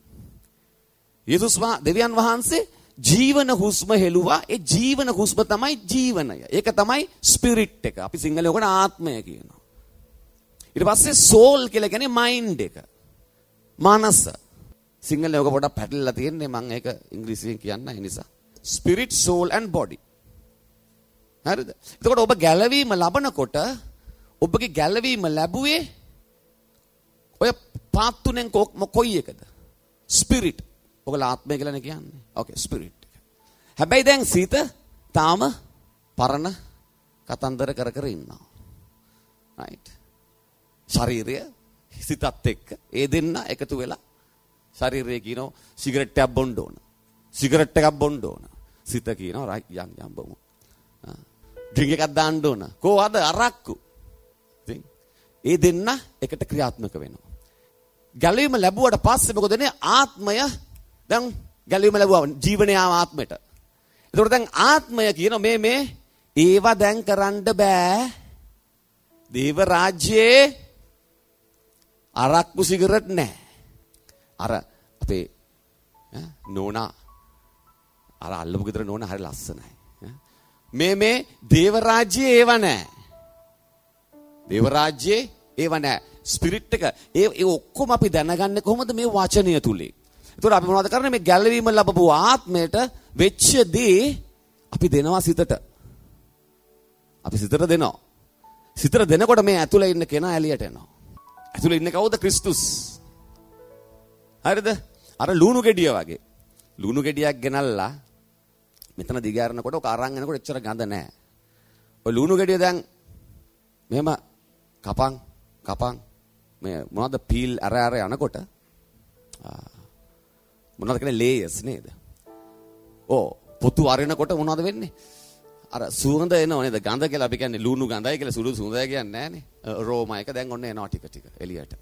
යේසුස් දෙවියන් වහන්සේ ජීවන හුස්ම හෙළුවා. ඒ ජීවන හුස්ම තමයි ජීවනය. ඒක තමයි ස්පිරිට් එක. අපි සිංහලෙන් ඔකට ආත්මය කියනවා. ඊට පස්සේ සෝල් කියලා කියන්නේ මයින්ඩ් එක. මනස. සිංහලෙන් ඔක පොඩක් පැටලලා තියෙන්නේ මම ඒක ඉංග්‍රීසියෙන් කියන්න ඒ නිසා. Spirit soul and body. හරිද? එතකොට ඔබ ගැලවීම ලබනකොට ඔබගේ ගැලවීම ලැබුවේ ඔය පාත් තුනෙන් කොයි එකද? ස්පිරිට්. ඔගල ආත්මය කියලානේ කියන්නේ. ඕකේ ස්පිරිට් එක. හැබැයි දැන් සීත තාම පරණ කතන්දර කර කර ඉන්නවා. right. ශරීරය සිතත් එක්ක ඒ දෙන්න එකතු වෙලා ශරීරය කියනවා සිගරට් එකක් බොන්න ඕන. සිගරට් එකක් බොන්න ඕන. සිත කියනවා රයි යම් යම් බොමු. ඩ්‍රින්ක් එකක් දාන්න ඕන. කොහොමද අරක්කු? ඉතින් ඒ දෙන්න එකට ක්‍රියාත්මක වෙනවා. ගැලවීම ලැබුවට පස්සේ මොකද වෙන්නේ? ආත්මය දැන් ගැලවීම ලැබුවා ජීවනයේ ආත්මයට. ඒතකොට දැන් ආත්මය කියන මේ මේ ඒවා දැන් කරන්න බෑ. දේව රාජ්‍යයේ අරක්කු සිගරට් නැහැ. අර අපේ නෝනා අර අල්ලපු ගෙදර නෝනා හරි ලස්සනයි. මේ මේ දේව රාජ්‍යයේ ඒව නැහැ. දේව රාජ්‍යයේ ඒව නැහැ. ස්පිරිට් එක ඒ ඒ ඔක්කොම අපි දැනගන්නේ කොහොමද මේ වචනය තුලින්. ඒතකොට අපි මොනවද කරන්නේ මේ ගැලවීම ලැබපු ආත්මයට වෙච්ච දේ අපි දෙනවා සිතට. අපි සිතට දෙනවා. සිතට දෙනකොට මේ ඇතුලේ ඉන්න කෙනා එළියට එනවා. ඇතුලේ ඉන්නේ කවුද? ක්‍රිස්තුස්. හරිද? අර ලුණු ගෙඩිය වගේ. ලුණු ගෙඩියක් ගෙනල්ලා මෙතන දිගාරනකොට ඔක අරන් එනකොට එච්චර ගඳ නැහැ. ඔය ලුණු ගෙඩිය දැන් මෙහෙම කපන් කපන් මේ මොනවද පීල් අර අර යනකොට මොනවද කියන්නේ ලේයර්ස් නේද? ඕ පොතු අරිනකොට මොනවද වෙන්නේ? අර සුවඳ එනව නේද? ගඳ කියලා අපි කියන්නේ ලුණු ගඳයි කියලා සුළු සුවඳයි කියන්නේ නැහනේ. රෝමා එක දැන් ඔන්න එනවා ටික ටික එළියට.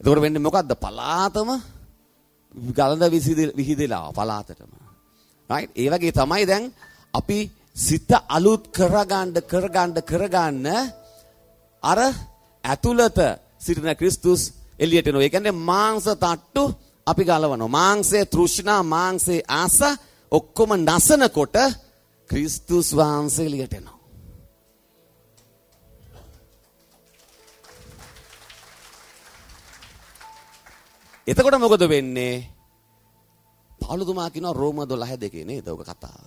එතකොට වෙන්නේ මොකද්ද? පලාතම ගලඳ විහිදෙලා පලාතටම. Right? ඒ වගේ තමයි දැන් අපි සිත අලුත් කරගන්න කරගන්න කරගන්න අර ඇතුළත සිටින ක්‍රිස්තුස් එළියට එනවා. ඒ කියන්නේ මාංශ තට්ටු අපි ගලවනවා. මාංශයේ තෘෂ්ණා, මාංශයේ ආස ඔක්කොම නැසනකොට ක්‍රිස්තුස් වහන්සේ එළියට එනවා. එතකොට මොකද වෙන්නේ? පාලුතුමා කියනවා රෝම 12 දෙකේ නේද ඔක කතාව.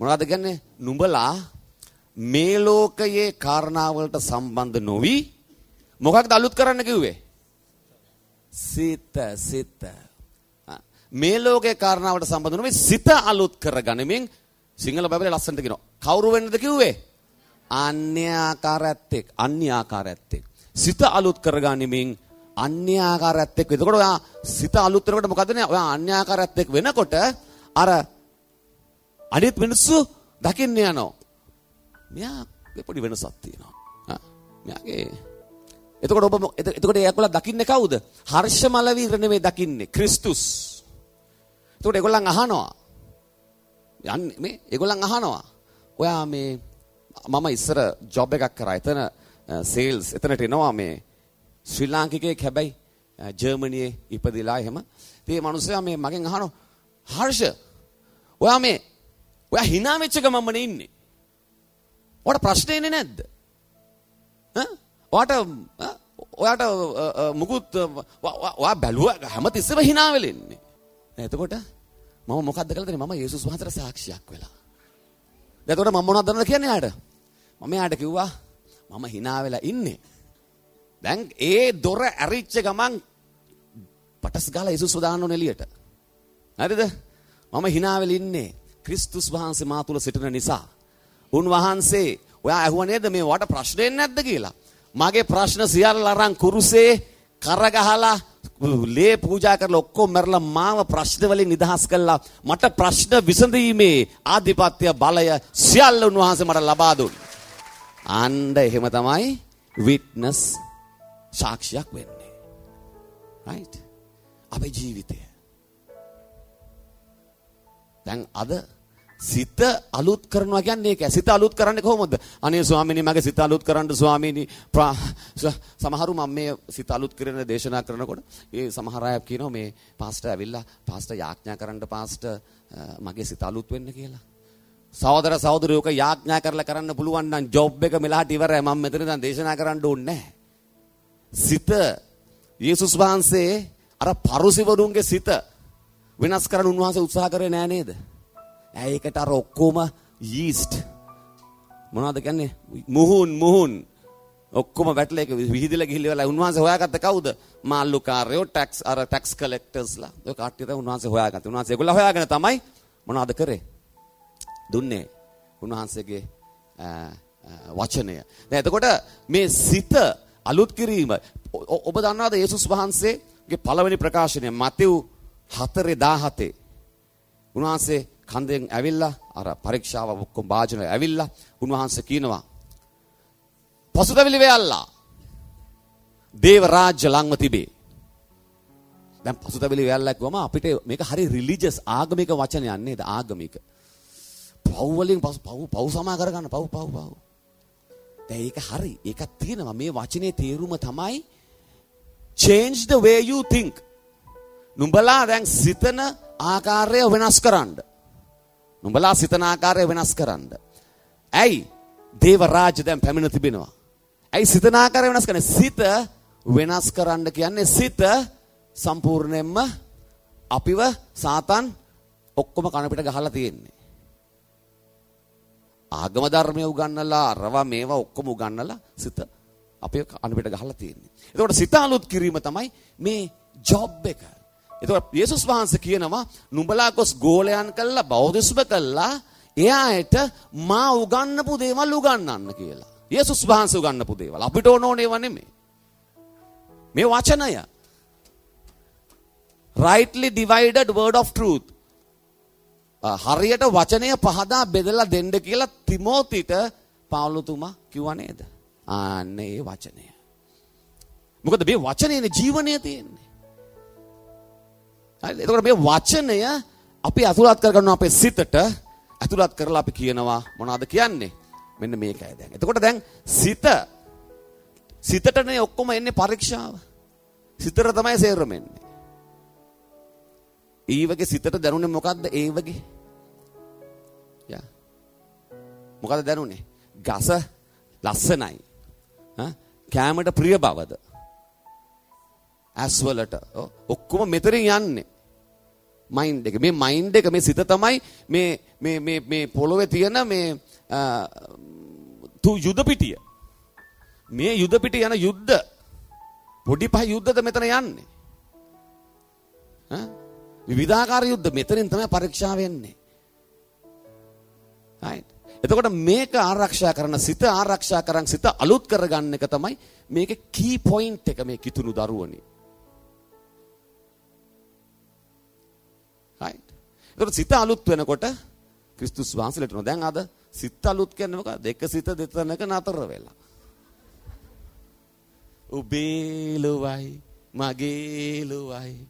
මොනවද කියන්නේ? නුඹලා මේ ලෝකයේ කාරණාවලට සම්බන්ධ නොවි මොකක්ද අලුත් කරන්න කිව්වේ? සිත සිත. මේ ලෝකයේ කාරණාවට සම්බන්ධ නොවි සිත අලුත් කරගනිමින් සිංහල බයිබලයේ ලස්සනට කියනවා. කවුරු වෙන්නද කිව්වේ? අන්‍යාකාරයත් අන්‍යාකාරයත් සිත අලුත් කරගනිමින් අන්‍යාකාරයත් එක්ක. එතකොට ඔයා සිත අලුත් වෙනකොට මොකද වෙන්නේ? ඔයා අන්‍යාකාරයත් එක්ක වෙනකොට අර අනිත් මිනිස්සු දකින්න යනවා. මෙයා පොඩි වෙනසක් තියෙනවා. මෙයාගේ එතකොට ඔබ එතකොට ඒගොල්ලෝ දකින්නේ කවුද? හර්ෂමල වීර නෙමෙයි දකින්නේ ක්‍රිස්තුස්. එතකොට ඒගොල්ලන් අහනවා. යන්නේ මේ ඒගොල්ලන් අහනවා. ඔයා මේ මම ඉස්සර ජොබ් එකක් කරා. එතන සේල්ස් එතනට එනවා මේ ශ්‍රී ලාංකිකයෙක් හැබැයි ජර්මනියේ ඉපදිලා එහෙම. ඉතින් මේ මිනිස්සයා මේ මගෙන් අහනවා හර්ෂ ඔයා මේ ඔයා hina වෙච්ච ගමම්මනේ ඉන්නේ. ඔයාට ප්‍රශ්න එන්නේ නැද්ද? ඈ? ඔයාට ඔයාට මුකුත් ඔයා බැලුවා හැමතිස්සෙම hina වෙලෙන්නේ. එතකොට මම මොකද්ද කළද මම යේසුස් වහන්සේට සාක්ෂියක් වෙලා. දැන් එතකොට මම මොනවද දන්නවද කියන්නේ යාට? මම යාට කිව්වා මම hina වෙලා ඉන්නේ. දැන් ඒ දොර ඇරිච්ච ගමන් පටස් ගාලා යේසුස් දාන්න ඕන එළියට. හරිද? මම hina වෙලා ඉන්නේ. ක්‍රිස්තුස් වහන්සේ මා තුල සිටින නිසා. උන්වහන්සේ ඔයා ඇහුවා නේද මේ වට ප්‍රශ්නේ නැද්ද කියලා? මගේ ප්‍රශ්න සියල්ල අරන් කුරුසේ කරගහලා ලේ පූජා කරලා ඔක්කොම මරලා මාව ප්‍රශ්න වලින් නිදහස් කළා මට ප්‍රශ්න විසඳීමේ ආධිපත්‍ය බලය සියල්ල උන්වහන්සේ මට ලබා දුන්නා. අන්න එහෙම තමයි විට්නස් සාක්ෂියක් වෙන්නේ. right? අපේ ජීවිතය. දැන් අද සිත අලුත් කරනවා කියන්නේ ඒක. සිත අලුත් කරන්නේ කොහොමද? අනේ ස්වාමීනි මගේ සිත අලුත් කරන්න ස්වාමීනි. සමහරු මම මේ සිත අලුත් කරන දේශනා කරනකොට ඒ සමහර අය කියනවා මේ පාස්ටර් ඇවිල්ලා පාස්ටර් යාඥා කරන්න පාස්ටර් මගේ සිත අලුත් වෙන්න කියලා. සහෝදර සහෝදරියෝක යාඥා කරලා කරන්න පුළුවන් නම් ජොබ් එක මෙලහට ඉවරයි. මම මෙතන දැන් දේශනා කරන්න ඕනේ නැහැ. සිත යේසුස් වහන්සේ අර පරුසිවරුන්ගේ සිත වෙනස් කරන්න උන්වහන්සේ උත්සාහ කරේ නෑ නේද? ඒකට අර ඔක්කොම යීස්ට් මොනවද කියන්නේ? මුහුන් මුහුන් ඔක්කොම වැටලා ඒක විහිදලා ගිහිල්ලා උන්වහන්සේ හොයාගත්ත කවුද? මාල්ලුකාරයෝ ටැක්ස් අර ටැක්ස් කලෙක්ටර්ස්ලා. ඒ කට්ටිය තමයි උන්වහන්සේ හොයාගත්තේ. උන්වහන්සේ ඒගොල්ලෝ හොයාගෙන තමයි මොනවද කරේ? දුන්නේ. උන්වහන්සේගේ වචනය. දැන් එතකොට මේ සිත අලුත් කිරීම ඔබ දන්නවද යේසුස් වහන්සේගේ පළවෙනි ප්‍රකාශනය මතෙව් 4:17 උන්වහන්සේ කන්දෙන් ඇවිල්ලා අර පරීක්ෂාව ඔක්කොම වාජන ඇවිල්ලා උන්වහන්සේ කියනවා පසුතැවිලි වෙයල්ලා දේව රාජ්‍ය ළඟම තිබේ. දැන් පසුතැවිලි වෙයල්ලා කිව්වම අපිට මේක හරි රිලිජියස් ආගමික වචනයක් නේද ආගමික. පව් වලින් පව් පව් සමා කරගන්න පව් පව් පව්. දැන් ඒක හරි. ඒකක් තියෙනවා මේ වචනේ තේරුම තමයි change the way you think. නුඹලා දැන් සිතන ආකාරය වෙනස් කරන්න. නුඹලා සිතන ආකාරය වෙනස් කරන්න. ඇයි? දේව රාජ්‍ය දැන් පැමිණ තිබෙනවා. ඇයි සිතන ආකාරය වෙනස් කරන්නේ? සිත වෙනස් කරන්න කියන්නේ සිත සම්පූර්ණයෙන්ම අපිව සාතන් ඔක්කොම කන පිට ගහලා තියෙන්නේ. ආගම ධර්මය උගන්නලා අරවා මේවා ඔක්කොම උගන්නලා සිත අපේ කන පිට ගහලා තියෙන්නේ. එතකොට සිත අලුත් කිරීම තමයි මේ ජොබ් එක. එතකොට යේසුස් වහන්සේ කියනවා නුඹලා කොස් ගෝලයන් කළා බෞද්ධස්ම කළා එයාට මා උගන්නපු දේවල් උගන්නන්න කියලා. යේසුස් වහන්සේ උගන්නපු දේවල් අපිට ඕන ඕන ඒවා නෙමෙයි. මේ වචනය rightly divided word of truth හරියට වචනය පහදා බෙදලා දෙන්න කියලා තිමෝතිට පාවුලතුමා කිව්වා නේද? ආන්න ඒ වචනය. මොකද මේ වචනේනේ ජීවනය තියෙන්නේ. හරි එතකොට මේ වචනය අපි අතුලත් කරගන්න අපේ සිතට අතුලත් කරලා අපි කියනවා මොනවද කියන්නේ? මෙන්න මේකයි දැන්. එතකොට දැන් සිත සිතටනේ ඔක්කොම එන්නේ පරීක්ෂාව. සිතට තමයි සේරම එන්නේ. ඊවගේ සිතට දැනුනේ මොකද්ද ඒ වගේ? මොකද්ද දැනුනේ? ගස ලස්සනයි. ඈ කැමරට ප්‍රිය බවද? ඇස් වලට ඔක්කොම මෙතනින් යන්නේ. මයින්ඩ් එක. මේ මයින්ඩ් එක මේ සිත තමයි මේ මේ මේ මේ පොළොවේ තියෙන මේ තු යුද පිටිය. මේ යුද පිටිය යන යුද්ධ පොඩි පහ යුද්ධද මෙතන යන්නේ. ඈ විවිධාකාර යුද්ධ මෙතනින් තමයි පරීක්ෂා වෙන්නේ. right. එතකොට මේක ආරක්ෂා කරන සිත ආරක්ෂා කරන් සිත අලුත් කරගන්න එක තමයි මේකේ key point එක මේ කිතුණු දරුවනේ. ඒකට සිත අලුත් වෙනකොට ක්‍රිස්තුස් වහන්සේලට නෝ දැන් අද සිත අලුත් කියන්නේ මොකක්ද? එක සිත දෙතනක නතර වෙලා. ඔබේ ලොවයි මගේ ලොවයි.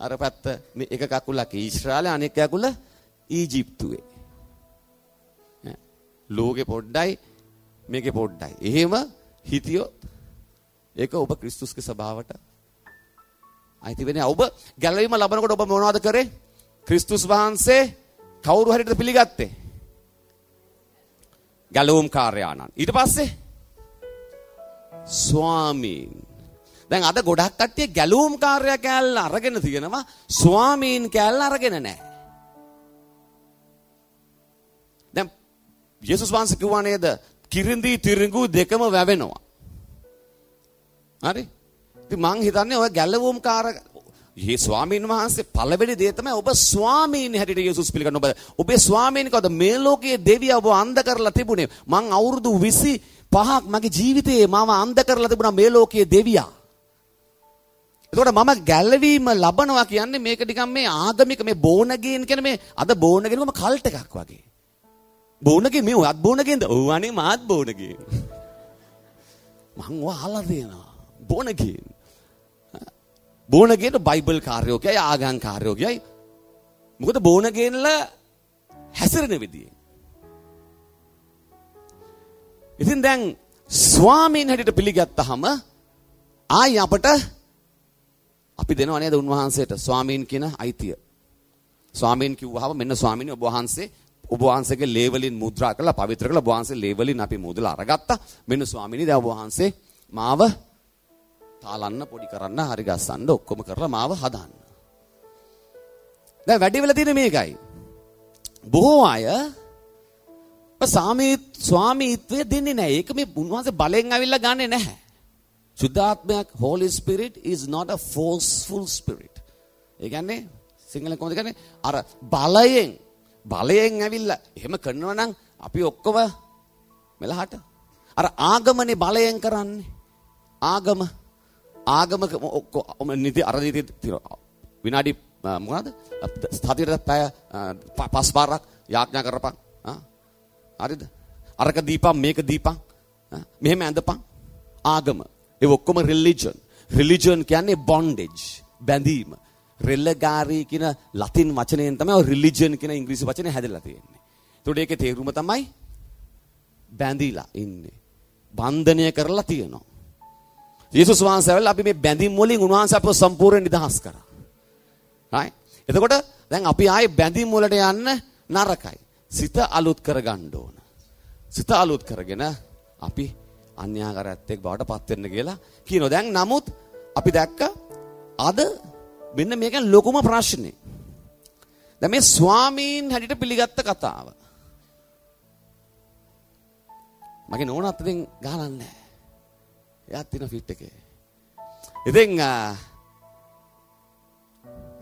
අර පැත්ත මේ එක කකුලක් ඊශ්‍රායලේ අනෙක් කකුල ඊජිප්තුවේ. ලෝකේ පොඩ්ඩයි මේකේ පොඩ්ඩයි. එහෙම හිතියොත් ඒක ඔබ ක්‍රිස්තුස්ගේ ස්වභාවයට අයිති වෙන්නේ. ඔබ ගැලවීම ලබනකොට ඔබ මොනවද කරේ? ක්‍රිස්තුස් වහන්සේ කවුරු හරියට පිළිගත්තේ? ගැලවුම් කාර්යානන්. ඊට පස්සේ ස්වාමීන්. දැන් අද ගොඩක් කට්ටිය ගැලවුම් කාර්යය කෑල්ල අරගෙන තියෙනවා ස්වාමීන් කෑල්ල අරගෙන නැහැ. යේසුස් වහන්සේ කිව්වා නේද? කිරිඳි තිරිඟු දෙකම වැවෙනවා. හරි? ඉතින් මං හිතන්නේ ඔය ගැලවුම් කාර්ය මේ ස්වාමීන් වහන්සේ පළවෙනි දේ තමයි ඔබ ස්වාමීන් හැටියට යේසුස් පිළිගන්න ඔබ ඔබේ ස්වාමීන් කවද මේ ලෝකයේ දෙවියව ඔබ අන්ධ කරලා තිබුණේ මං අවුරුදු 25ක් මගේ ජීවිතේ මම අන්ධ කරලා තිබුණා මේ ලෝකයේ දෙවියා එතකොට මම ගැලවීම ලබනවා කියන්නේ මේක නිකන් මේ ආගමික මේ බෝනගේන් කියන මේ අද බෝනගේනකම කල්ට් එකක් වගේ බෝනගේ මේ අත් බෝනගේන්ද ඔව් අනේ මාත් බෝනගේ මං ඔය අහලා දෙනවා බෝනගේන් බෝනගේට බයිබල් කාර්යෝ කියයි ආගම් කාර්යෝ කියයි. මොකද බෝනගේන්ල හැසිරෙන විදිය. ඉතින් දැන් ස්වාමීන් හැටියට පිළිගත්තාම ආයි අපට අපි දෙනව නේද උන්වහන්සේට ස්වාමීන් කියන අයිතිය. ස්වාමීන් කිව්වහම මෙන්න ස්වාමීනි ඔබ වහන්සේ ඔබ වහන්සේගේ ලේවලින් මුද්‍රා කරලා පවිත්‍ර කරලා ඔබ වහන්සේ ලේවලින් අපි මුදලා අරගත්තා. මෙන්න ස්වාමීනි දැන් ඔබ වහන්සේ මාව තාලන්න පොඩි කරන්න හරි ගස්සන්න ඔක්කොම කරලා මාව හදන්න. දැන් වැඩි වෙලා තියෙන මේකයි. බොහෝ අය සාමී ස්වාමීත්වය දෙන්නේ නැහැ. ඒක මේ උන්වහන්සේ බලෙන් අවිල්ලා ගන්නෙ නැහැ. සුද්ධාත්මයක් Holy Spirit is not a forceful spirit. ඒ කියන්නේ සිංහලෙන් කොහොමද කියන්නේ? අර බලයෙන් බලයෙන් ඇවිල්ලා එහෙම කරනවා නම් අපි ඔක්කොම මෙලහට අර ආගමනේ බලයෙන් කරන්නේ. ආගම ආගමක ඔක්කොම නිදි අර නිදි විනාඩි මොනවද? ස්ථාතිරට පැය පස් පාරක් යාඥා කරපන්. හරිද? අරක දීපන් මේක දීපන්. මෙහෙම ඇඳපන්. ආගම. ඒ ඔක්කොම රිලිජන්. රිලිජන් කියන්නේ බොන්ඩේජ්. බැඳීම. රෙල්ලගාරී කියන ලතින් වචනයෙන් තමයි රිලිජන් කියන ඉංග්‍රීසි වචනේ හැදලා තියෙන්නේ. ඒතකොට ඒකේ තේරුම තමයි බැඳිලා ඉන්නේ. බන්ධනය කරලා තියෙනවා. යේසුස් වහන්සේ ඇවිල්ලා අපි මේ බැඳීම් වලින් උන්වහන්සේ අපව සම්පූර්ණ නිදහස් කරා. right? එතකොට දැන් අපි ආයේ බැඳීම් වලට යන්න නරකයි. සිත අලුත් කරගන්න ඕන. සිත අලුත් කරගෙන අපි අන්‍යාකාරයත් එක්ක බවට පත් වෙන්න කියලා කියනවා. දැන් නමුත් අපි දැක්ක අද මෙන්න මේක ලොකුම ප්‍රශ්නේ. දැන් මේ ස්වාමීන් හැටියට පිළිගත්ත කතාව. මගේ නෝනත් ඉතින් ගහනන්නේ එයාත් තියෙන ෆිට් එකේ. ඉතින්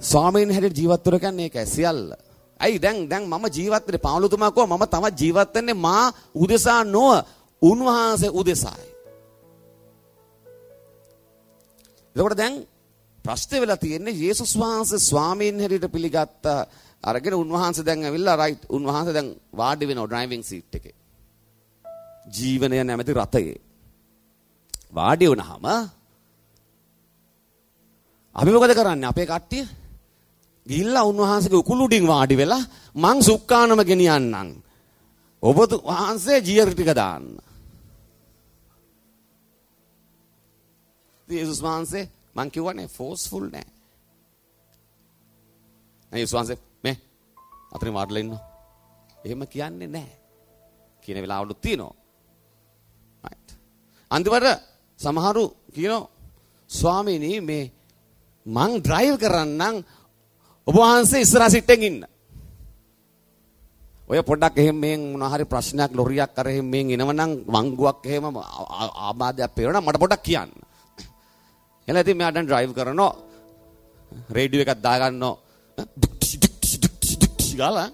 ස්වාමීන් හැටියට ජීවත් වෙන කියන්නේ ඒකයි සියල්ල. ඇයි දැන් දැන් මම ජීවත් වෙන්නේ පාවලුතුමා කෝ මම තම ජීවත් වෙන්නේ මා උදෙසා නොව උන්වහන්සේ උදෙසායි. එතකොට දැන් ප්‍රශ්නේ වෙලා තියෙන්නේ යේසුස් වහන්සේ ස්වාමීන් හැටියට පිළිගත්ත අරගෙන උන්වහන්සේ දැන් ඇවිල්ලා රයිට් උන්වහන්සේ දැන් වාඩි වෙනවා ඩ්‍රයිවිං සීට් එකේ. ජීවනය නැමැති රථයේ. වාඩි වුණාම අපි මොකද කරන්නේ අපේ කට්ටිය? ගිහිල්ලා උන්වහන්සේගේ උකුළු උඩින් වාඩි වෙලා මං සුක්කානම ගෙනියන්නම්. ඔබ වහන්සේ ජීරි ටික දාන්න. යේසුස් වහන්සේ මං කිව්වනේ ෆෝස්ෆුල් නෑ. නෑ යේසුස් වහන්සේ මේ අතරින් වාඩිලා ඉන්න. එහෙම කියන්නේ නෑ. කියන වෙලාවලුත් තියෙනවා. right. අන්තිමට සමහරු කියනවා ස්වාමීනි මේ මං ඩ්‍රයිව් කරන්නම් ඔබ වහන්සේ ඉස්සරහ සිටෙන් ඉන්න. ඔය පොඩ්ඩක් එහෙම මෙන් මොන හරි ප්‍රශ්නයක් ලොරියක් කර එහෙම මෙන් එනවනම් වංගුවක් එහෙම ආබාධයක් පේනවා මට පොඩ්ඩක් කියන්න. එහෙනම් ඉතින් මෙයා දැන් ඩ්‍රයිව් කරනවා. රේඩියෝ එකක් දාගන්නවා. ගාලා.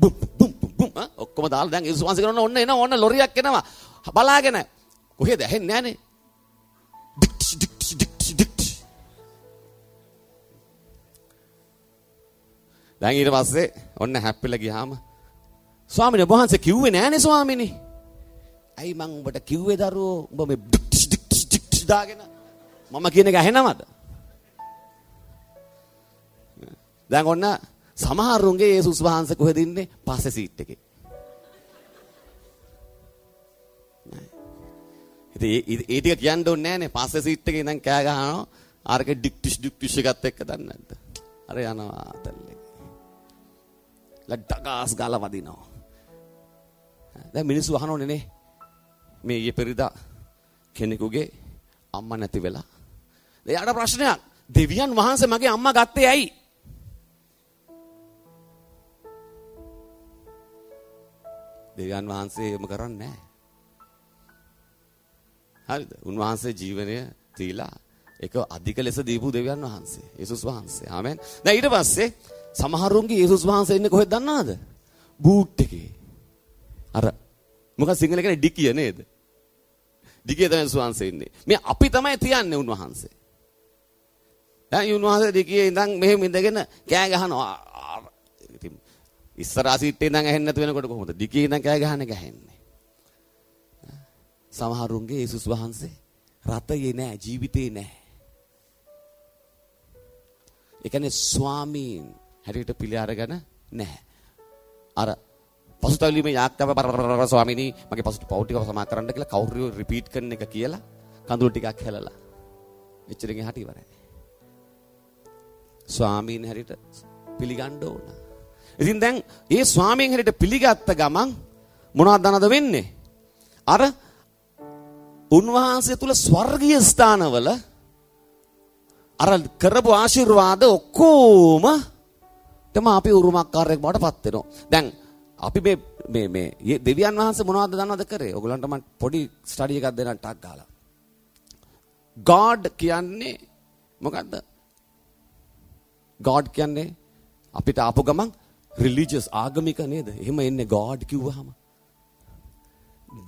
බුම් බුම් බුම් ඔක්කොම දාලා දැන් ඉස්වාංශ කරනවා. ඔන්න එනවා. ඔන්න ලොරියක් එනවා. බලාගෙන. කොහෙද? ඇහෙන්නේ නැහනේ. දැන් ඊට පස්සේ ඔන්න හැප්පිලා ගියාම ස්වාමීනි ඔබ වහන්සේ කිව්වේ නෑනේ ස්වාමීනි. ඇයි මං ඔබට කිව්වේ දරුවෝ? ඔබ මේ දාගෙන මම කියන එක ඇහෙනවද? දැන් ඔන්න සමහරුන්ගේ යේසුස් වහන්සේ කොහෙද ඉන්නේ? පස්සේ සීට් එකේ. ඉතින් ඒ ටික කියන්න ඕනේ නෑනේ. පස්සේ සීට් එකේ ඉඳන් කෑ ගහනවා. ආරක ඩික් ටිස් ඩික් ටිස් එකත් එක්ක දන්නේ නැද්ද? අර යනවා තල්ලේ. ලඩගාස් ගාලා වදිනවා. දැන් මිනිස්සු අහනෝනේ නේ. මේ ඊයේ පෙරදා කෙනෙකුගේ අම්මා නැති වෙලා. එයාට ප්‍රශ්නයක්. දෙවියන් වහන්සේ මගේ අම්මා ගත්තේ ඇයි? දෙවියන් වහන්සේ එහෙම කරන්නේ නැහැ. හරිද? උන්වහන්සේ ජීවනය දීලා ඒක අධික ලෙස දීපු දෙවියන් වහන්සේ. යේසුස් වහන්සේ. ආමෙන්. දැන් ඊට පස්සේ සමහරුන්ගේ යේසුස් වහන්සේ ඉන්නේ කොහෙද දන්නවද? බූට් එකේ. අර මොකක් සිංහල කියන්නේ ඩිකිය නේද? ඩිකිය තමයි යේසුස් වහන්සේ ඉන්නේ. මේ අපි තමයි තියන්නේ උන්වහන්සේ. දැන් උන්වහන්සේ ඩිකියේ ඉඳන් මෙහෙම ඉඳගෙන කෑ ගහනවා. ඉතින් ඉස්සරහා සීට්ටේ ඉඳන් ඇහෙන්නේ නැතු වෙනකොට කොහොමද? ඩිකියේ ඉඳන් කෑ ගහන්නේ ගහන්නේ. සමහරුන්ගේ යේසුස් වහන්සේ රතේ නෑ ජීවිතේ නෑ. ඒ කියන්නේ ස්වාමීන් හැටියට පිළි අරගෙන නැහැ. අර පසුතැවිලිමේ යාක්කව බර ස්වාමීනි මගේ පසුට පව් ටික සමා කරන්න කියලා කවුරු රිපීට් කරන එක කියලා කඳුළු ටිකක් හැලලා. එච්චරකින් හටි ඉවරයි. ස්වාමීන් හැරිට පිළිගන්න ඕන. ඉතින් දැන් ඒ ස්වාමීන් හැරිට පිළිගත්ත ගමන් මොනවද දනද වෙන්නේ? අර උන්වහන්සේ තුල ස්වර්ගීය ස්ථානවල අර කරපු ආශිර්වාද ඔක්කොම තම අපි උරුමකාරයෙක් බවට පත් වෙනවා. දැන් අපි මේ මේ මේ දෙවියන් වහන්සේ මොනවද දන්නවද කරේ? ඔයගලන්ට මම පොඩි ස්ටඩි එකක් දෙන්නම් ටක් ගාලා. God කියන්නේ මොකද්ද? God කියන්නේ අපිට ආපු ගමන් රිලිජියස් ආගමික නේද? එහෙම එන්නේ God කිව්වහම.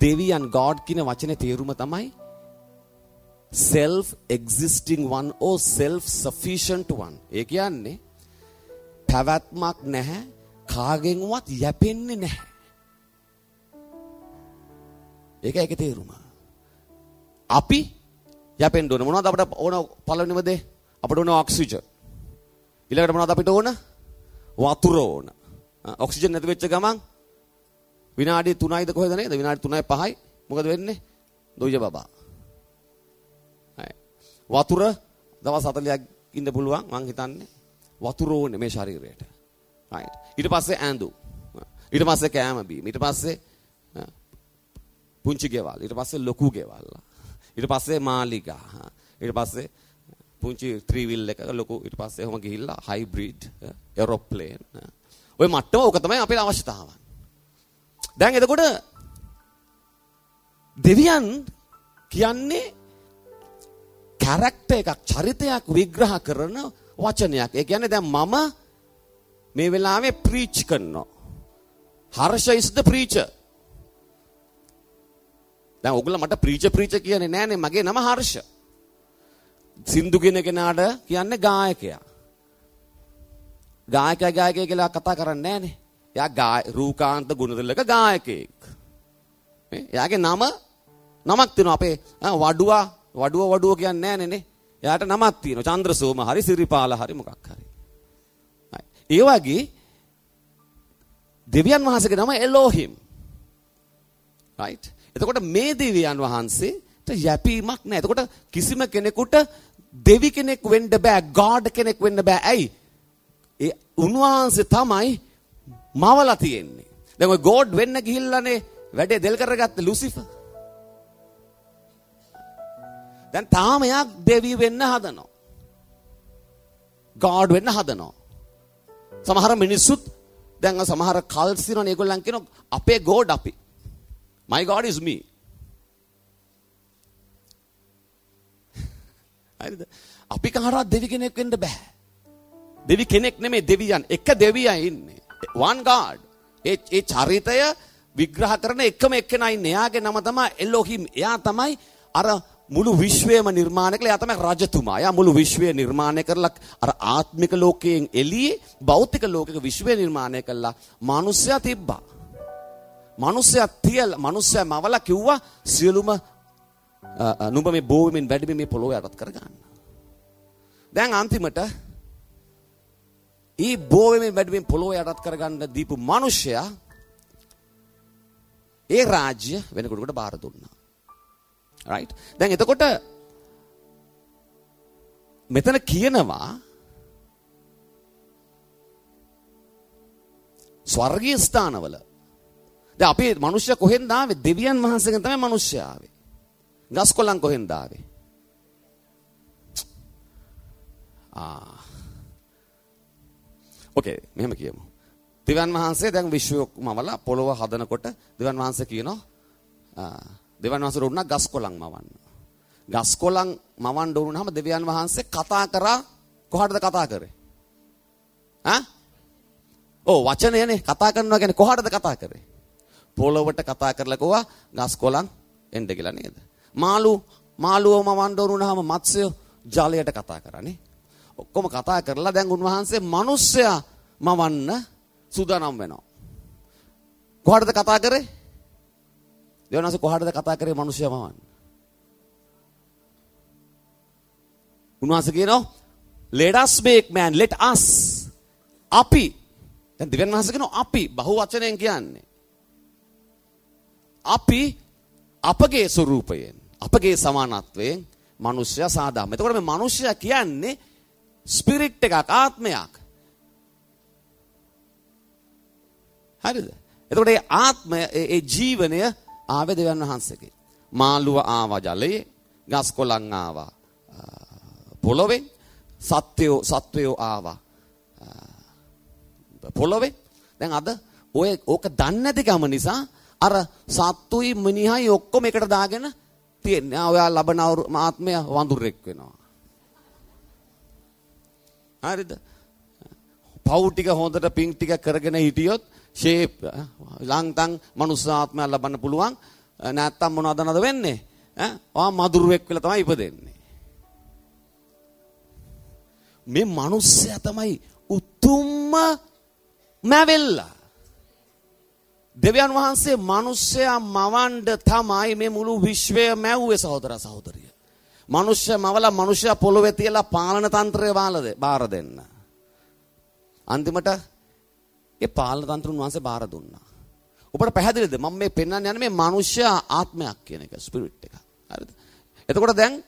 දෙවියන් God කියන වචනේ තේරුම තමයි self existing one or self sufficient one. ඒ කියන්නේ පැවැත්මක් නැහැ කාගෙන්වත් යැපෙන්නේ නැහැ. ඒක ඒකේ තේරුම. අපි යැපෙන්න ඕන මොනවද අපිට ඕන පළවෙනිම දේ අපිට ඕන ඔක්සිජන්. ඊළඟට මොනවද අපිට ඕන? වතුර ඕන. ඔක්සිජන් නැති වෙච්ච ගමන් විනාඩි 3යිද කොහෙද නේද? විනාඩි 3යි 5යි මොකද වෙන්නේ? දොයිය බබා. වතුර දවස් 40ක් ඉන්න පුළුවන් මං හිතන්නේ. වතුර ඕනේ මේ ශරීරයට. right. ඊට පස්සේ ඇඳුම්. ඊට පස්සේ කෑම බීම. ඊට පස්සේ පුංචි ගෙවල්. ඊට පස්සේ ලොකු ගෙවල්. ඊට පස්සේ මාලිගා. ඊට පස්සේ පුංචි ත්‍රී වීල් එක ලොකු ඊට පස්සේ ඔහම ගිහිල්ලා හයිබ්‍රිඩ් ඒරෝප්ලේන්. ওই මට්ටම ඕක තමයි අපේ අවශ්‍යතාවන්. දැන් එතකොට දෙවියන් කියන්නේ කැරක්ටර් එකක් චරිතයක් විග්‍රහ කරන වචනයක්. ඒ කියන්නේ දැන් මම මේ වෙලාවේ ප්‍රීච් කරනවා. Harsha is the preacher. දැන් ඔයගොල්ලෝ මට ප්‍රීචර් ප්‍රීචර් කියන්නේ නෑනේ මගේ නම හර්ෂ. සින්දු කියන කෙනාට කියන්නේ ගායකයා. ගායකයා ගායකයා කියලා කතා කරන්නේ නෑනේ. එයා ගාය රූකාන්ත ගුණදලක ගායකයෙක්. මේ එයාගේ නම නමක් තියෙනවා අපේ වඩුවා වඩුව වඩුව කියන්නේ නෑනේ නේ. එයාට නමක් තියෙනවා. චන්ද්‍රසෝම හරි සිරිපාල හරි මොකක් හරි. ඒ වගේ දෙවියන් වහන්සේගේ නම එලෝහිම්. right? එතකොට මේ දෙවියන් වහන්සේට යැපීමක් නැහැ. එතකොට කිසිම කෙනෙකුට දෙවි කෙනෙක් වෙන්න බෑ. God කෙනෙක් වෙන්න බෑ. ඇයි? ඒ උන්වහන්සේ තමයි මවලා තියෙන්නේ. දැන් ඔය God වෙන්න ගිහිල්ලානේ වැඩේ දෙල් කරගත්ත ලුසිෆර්. දැන් තාම එයා දෙවි වෙන්න හදනවා. God වෙන්න හදනවා. සමහර මිනිස්සුත් දැන් සමහර කල්ස් තියෙනවනේ ඒගොල්ලන් කියනවා අපේ God අපි. My God is me. හරිද? අපි කාටවත් දෙවි කෙනෙක් වෙන්න බෑ. දෙවි කෙනෙක් නෙමෙයි දෙවියන්. එක දෙවියන් ඉන්නේ. one God. ඒ ඒ චරිතය විග්‍රහ කරන එකම එක්කෙනා ඉන්නේ. එයාගේ නම තමයි එලෝහිම්. එයා තමයි අර මුළු විශ්වයම නිර්මාණය කළා. එයා තමයි රජතුමා. එයා මුළු විශ්වය නිර්මාණය කරලා අර ආත්මික ලෝකයෙන් එළියේ භෞතික ලෝකයක විශ්වය නිර්මාණය කළා. මිනිස්සයා තිබ්බා. මිනිස්සයා තියලා මිනිස්සයා මවලා කිව්වා සියලුම නුඹ මේ බෝවෙමින් වැඩිමින් මේ පොළොව යටත් කරගන්න. දැන් අන්තිමට ඊ බෝවෙමින් වැඩිමින් පොළොව යටත් කරගන්න දීපු මිනිසයා ඒ රාජ්‍ය වෙන කෙනෙකුට බාර දුන්නා. right දැන් එතකොට මෙතන කියනවා ස්වර්ගීය ස්ථානවල දැන් අපේ මිනිස්සු කොහෙන්ද ආවේ දෙවියන් වහන්සේගෙන් තමයි මිනිස්සු ආවේ ගස් කොළන් කොහෙන්ද ආවේ ආ ඕකේ මෙහෙම කියමු දෙවියන් වහන්සේ දැන් විශ්වයක්මවලා පොළොව හදනකොට දෙවියන් වහන්සේ කියනවා දෙවියන් වහන්සේට උනා ගස් කොළන් මවන්න. ගස් කොළන් මවන්න උනහම දෙවියන් වහන්සේ කතා කරා කොහටද කතා කරේ? ඈ? ඔව් වචනයනේ කතා කරනවා කියන්නේ කොහටද කතා කරේ? පොළොවට කතා කරලා කිව්වා ගස් කොළන් එන්න කියලා නේද? මාළු මාළුව මවන්න උනහම මත්ස්‍ය ජලයට කතා කරානේ. ඔක්කොම කතා කරලා දැන් උන්වහන්සේ මිනිස්සයා මවන්න සූදානම් වෙනවා. කොහටද කතා කරේ? දෙවනස කොහටද කතා කරේ මිනිස්සයා මවන්න? උන්වහන්සේ කියනවා let us make man let us අපි දැන් දෙවියන් වහන්සේ කියන අපි බහු වචනයෙන් කියන්නේ. අපි අපගේ ස්වરૂපයෙන් අපගේ සමානත්වයෙන් මිනිස්සයා සාදාම. එතකොට මේ මිනිස්සයා කියන්නේ ස්පිරිට් එකක් ආත්මයක්. හරිද? එතකොට ඒ ආත්මය ඒ ජීවනය ආවේ දෙවියන් වහන්සේගේ. මාළුව ආවා ජලයේ, ගස් කොළන් ආවා පොළොවෙන්, සත්වයෝ සත්වයෝ ආවා පොළොවේ. දැන් අද ඔය ඕක දන්නේ නැති කම නිසා අර සත්තුයි මිනිහයි ඔක්කොම එකට දාගෙන තියෙන්නේ. ඔයා ලබන ආත්මය වඳුරෙක් වෙනවා. හරිද? පව් ටික හොඳට පිං ටික කරගෙන හිටියොත් ෂේප් ලංතන් මනුස්ස ආත්මය ලබන්න පුළුවන්. නැත්තම් මොනවද නද වෙන්නේ? ඈ ඔයා මදුරුවෙක් වෙලා තමයි ඉපදෙන්නේ. මේ මිනිස්සයා තමයි උතුම්ම මැවෙල්ලා. දෙවියන් වහන්සේ මිනිස්සයා මවන්න තමයි මේ මුළු විශ්වය මැව්වේ සහෝදර සහෝදරිය. මිනිස්සය මවලා මිනිස්සයා පොළොවේ තියලා පාලන තන්ත්‍රය බාර දෙන්න. අන්තිමට ඒ පාලන තන්ත්‍රුන් වහන්සේ බාර දුන්නා. ඔබට පැහැදිලිද මම මේ පෙන්වන්න යන්නේ මේ මිනිස්සය ආත්මයක් කියන එක ස්පිරිට් එක. හරිද? එතකොට දැන්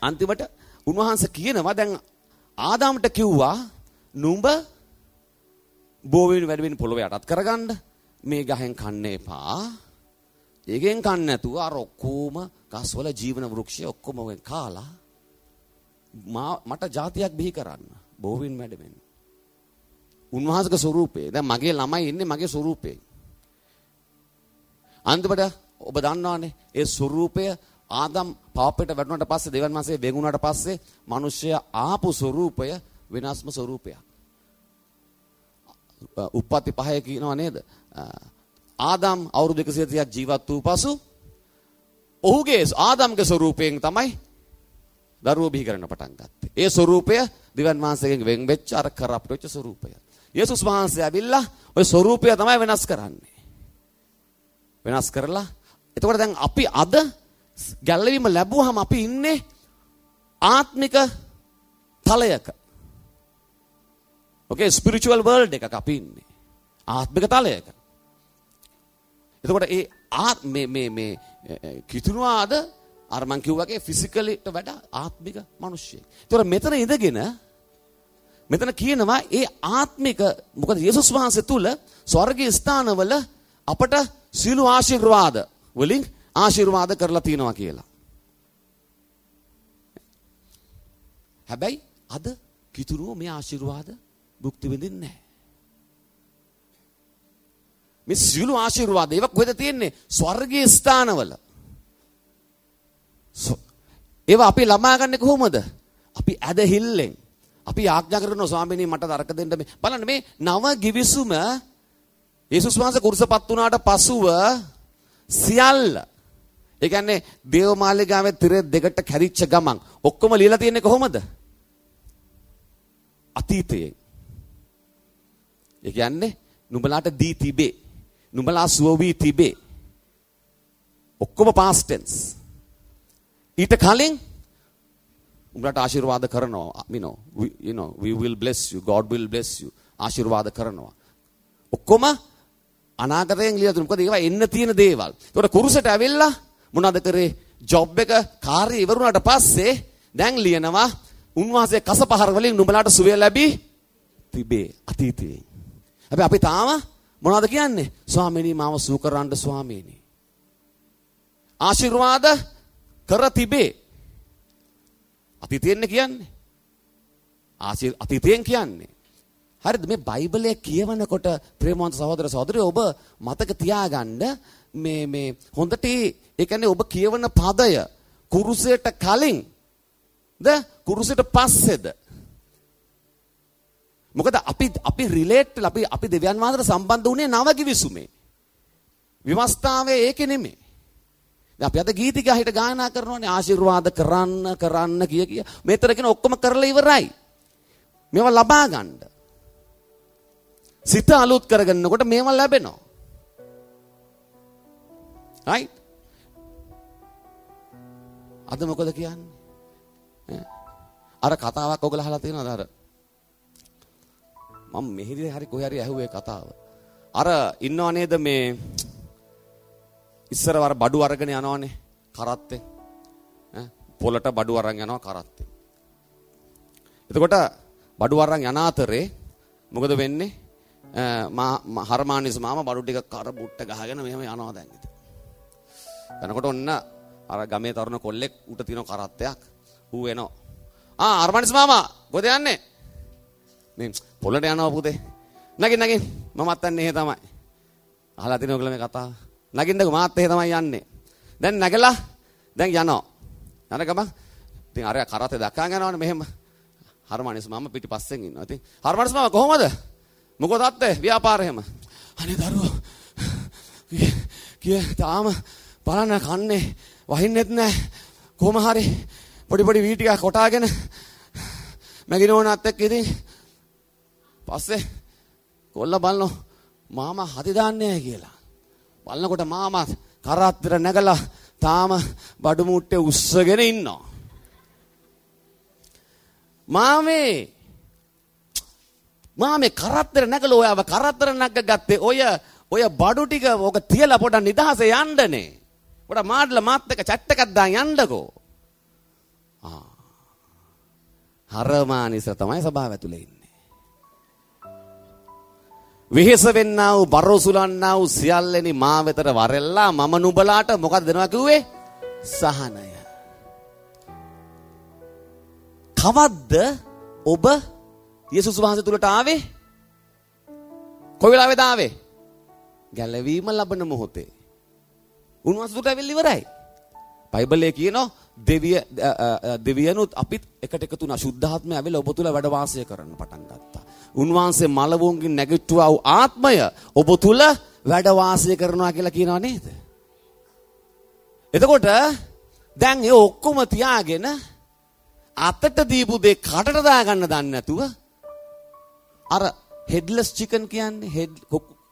අන්තිමට උන්වහන්සේ කියනවා දැන් ආදාම්ට කිව්වා නුඹ බෝවෙන් වැඩවෙන පොළොව යටත් කරගන්න මේ ගහෙන් කන්න එපා. ඒකෙන් කන්න නැතුව අර ඔක්කොම ගස්වල ජීවන වෘක්ෂය ඔක්කොම කාලා මට જાතියක් බිහි කරන්න. බෝවෙන් වැඩවෙන්න. උන්වහන්සේගේ ස්වරූපේ. දැන් මගේ ළමයි ඉන්නේ මගේ ස්වරූපේ. අන්තිමට ඔබ දන්නවානේ ඒ ස්වරූපය ආදම් පාපයට වැටුණාට පස්සේ දෙවන් මාසේ වෙගුණාට පස්සේ මිනිස්සයා ආපු ස්වරූපය වෙනස්ම ස්වරූපයක්. උප්පත්ති පහය කියනවා නේද? ආදම් අවුරුදු 130ක් ජීවත් වූ පසු ඔහුගේ ආදම්ගේ ස්වරූපයෙන් තමයි දරුවෝ බිහි කරන්න පටන් ගත්තේ. ඒ ස්වරූපය දිවන් වහන්සේගෙන් වෙන් වෙච්ච අර කරප්ට් වෙච්ච ස්වරූපය. යේසුස් වහන්සේ ඇවිල්ලා ওই ස්වරූපය තමයි වෙනස් කරන්නේ. වෙනස් කරලා එතකොට දැන් අපි අද ගැල්ලවීම ලැබුවහම අපි ඉන්නේ ආත්මික තලයක. ඕකේ ස්පිරිචුවල් වර්ල්ඩ් එකක අපි ඉන්නේ. ආත්මික තලයක. එතකොට ඒ ආත් මේ මේ මේ කිතුණාද අර මං කිව්වාගේ ෆිසිකලිට වඩා ආත්මික මිනිස්සෙක්. ඒතකොට මෙතන ඉඳගෙන මෙතන කියනවා ඒ ආත්මික මොකද යේසුස් වහන්සේ තුල ස්වර්ගීය ස්ථානවල අපට සියලු ආශිර්වාද වලින් ආශිර්වාද කරලා තියෙනවා කියලා. හැබැයි අද කිතුරුව මේ ආශිර්වාද භුක්ති විඳින්නේ නැහැ. මේ සියලු ආශිර්වාද ඒවා කොහෙද තියෙන්නේ? ස්වර්ගීය ස්ථානවල. ඒවා අපි ළමා ගන්න කොහොමද? අපි ඇදහිල්ලෙන්. අපි ආඥා කරනවා ස්වාමීනි මට තරක දෙන්න මේ. බලන්න මේ නව givisuma යේසුස් වහන්සේ කුරුසපත් වුණාට පසුව සියල්ල ඒ කියන්නේ දේවමාලිගාවේ තිර දෙකට කැරිච්ච ගමන් ඔක්කොම ලියලා තියෙන්නේ කොහොමද? අතීතයේ. ඒ කියන්නේ නුඹලාට දී තිබේ. නුඹලා සුව වී තිබේ. ඔක්කොම past tense. ඊට කලින් උඹලට ආශිර්වාද කරනවා. you know, we, you know, we will bless you. God will bless you. ආශිර්වාද කරනවා. ඔක්කොම අනාගතයෙන් ලියලා දුන්න. මොකද ඒවා එන්න තියෙන දේවල්. ඒකට කුරුසට ඇවිල්ලා මොනවද කරේ? ජොබ් එක කාර්යය ඉවර වුණාට පස්සේ දැන් ලියනවා උන්වහන්සේ කසපහර වලින් නුඹලාට සුවය ලැබී තිබේ අතීතයේ. හැබැයි අපි තාම මොනවද කියන්නේ? ස්වාමීනි මාව සූ කරන්න ස්වාමීනි. ආශිර්වාද කර තිබේ. අතීතයෙන් කියන්නේ. ආශිර් අතීතයෙන් කියන්නේ. හරිද මේ බයිබලය කියවනකොට ප්‍රේමවන්ත සහෝදර සහෝදරියෝ ඔබ මතක තියාගන්න මේ මේ හොඳට ඒ කියන්නේ ඔබ කියවන පදය කුරුසයට කලින් ද කුරුසයට පස්සේද මොකද අපි අපි රිලේට් අපි අපි දෙවියන් වහන්සේට සම්බන්ධ වුණේ නවකිවිසුමේ විවස්ථාවේ ඒකේ නෙමෙයි දැන් අපි අද ගීතික හිට ගායනා කරනවානේ ආශිර්වාද කරන්න කරන්න කිය කිය මෙතන කියන ඔක්කොම කරලා ඉවරයි මේවා ලබා ගන්න සිත අලුත් කරගන්නකොට මේවා ලැබෙනවා. right? අද මොකද කියන්නේ? අර කතාවක් ඔයගොල්ලෝ අහලා තියෙනවද අර? මම මෙහිදී හරි කොහේ හරි ඇහුවේ කතාව. අර ඉන්නව නේද මේ ඉස්සර වර බඩු අරගෙන යනවනේ කරත්තේ. ඈ පොලට බඩු අරන් යනවා කරත්තේ. එතකොට බඩු අරන් යන අතරේ මොකද වෙන්නේ? මා හර්මානිස් මාම බඩු ටික කර බුට්ට ගහගෙන මෙහෙම යනවා දැන් ඉතින්. යනකොට ඔන්න අර ගමේ තරුණ කොල්ලෙක් උට තින කරත්තයක් ඌ එනවා. ආ හර්මානිස් මාමා කොහෙද යන්නේ? මේ පොළට යනවා පුතේ. නගින් නගින් මමත් යන්නේ එහෙ තමයි. අහලා තිනව ඔයගොල්ලෝ මේ කතාව. නගින්නකො මාත් එහෙ තමයි යන්නේ. දැන් නැගලා දැන් යනවා. යන ගමන් ඉතින් අරයා කරත්තේ දක්කන් යනවනේ මෙහෙම. හර්මානිස් මාමා පිටිපස්සෙන් ඉන්නවා. ඉතින් හර්මානිස් මාමා කොහමද? මොකෝ තාත්තේ ව්‍යාපාරය එහෙම. අනේ දරුවෝ කිය තාම බලන්න කන්නේ වහින්නෙත් නැහැ. කොහොම හරි පොඩි පොඩි වී ටිකක් කොටාගෙන මැගිනෝනත් එක්ක ඉතින් පස්සේ කොල්ල බලනෝ මාමා හදි දාන්නේ කියලා. බලනකොට මාමා කරත්තර නැගලා තාම බඩු මුට්ටේ උස්සගෙන ඉන්නවා. මාමේ මා මේ කරත්තර නැගලා ඔයාව කරත්තර නැග ගත්තේ ඔය ඔය බඩු ටික ඔක තියලා පොඩ නිදහසේ යන්නනේ. පොඩ මාඩලා මාත් එක්ක චැට් එකක් දාන් යන්නකෝ. ආ. හරමානිස තමයි සභාව ඇතුලේ ඉන්නේ. විහෙස වෙන්නා වූ බරොසුලන්නා වූ සියල්ලෙනි මා වෙතට වරෙල්ලා මම නුඹලාට මොකද දෙනවා කිව්වේ? සහනය. කවද්ද ඔබ යේසුස් වහන්සේ තුලට ආවේ කොයි වෙලාවෙද ආවේ? ගැලවීම ලබන මොහොතේ. උන්වහන්සේ තුලට ඇවිල්ලා ඉවරයි. බයිබලයේ කියනවා දෙවිය දෙවියනුත් අපිත් එකට එකතු වුණා. සුද්ධාත්මය ඇවිල්ලා ඔබ තුල වැඩ වාසය කරන්න පටන් ගත්තා. උන්වහන්සේ මලවුන්ගෙන් නැගිට්ටුවා වූ ආත්මය ඔබ තුල වැඩ වාසය කරනවා කියලා කියනවා නේද? එතකොට දැන් ඒ ඔක්කොම තියාගෙන අතට දීපු දේ කටට දාගන්න දන්නේ නැතුව අර හෙඩ්ලස් චිකන් කියන්නේ හෙඩ්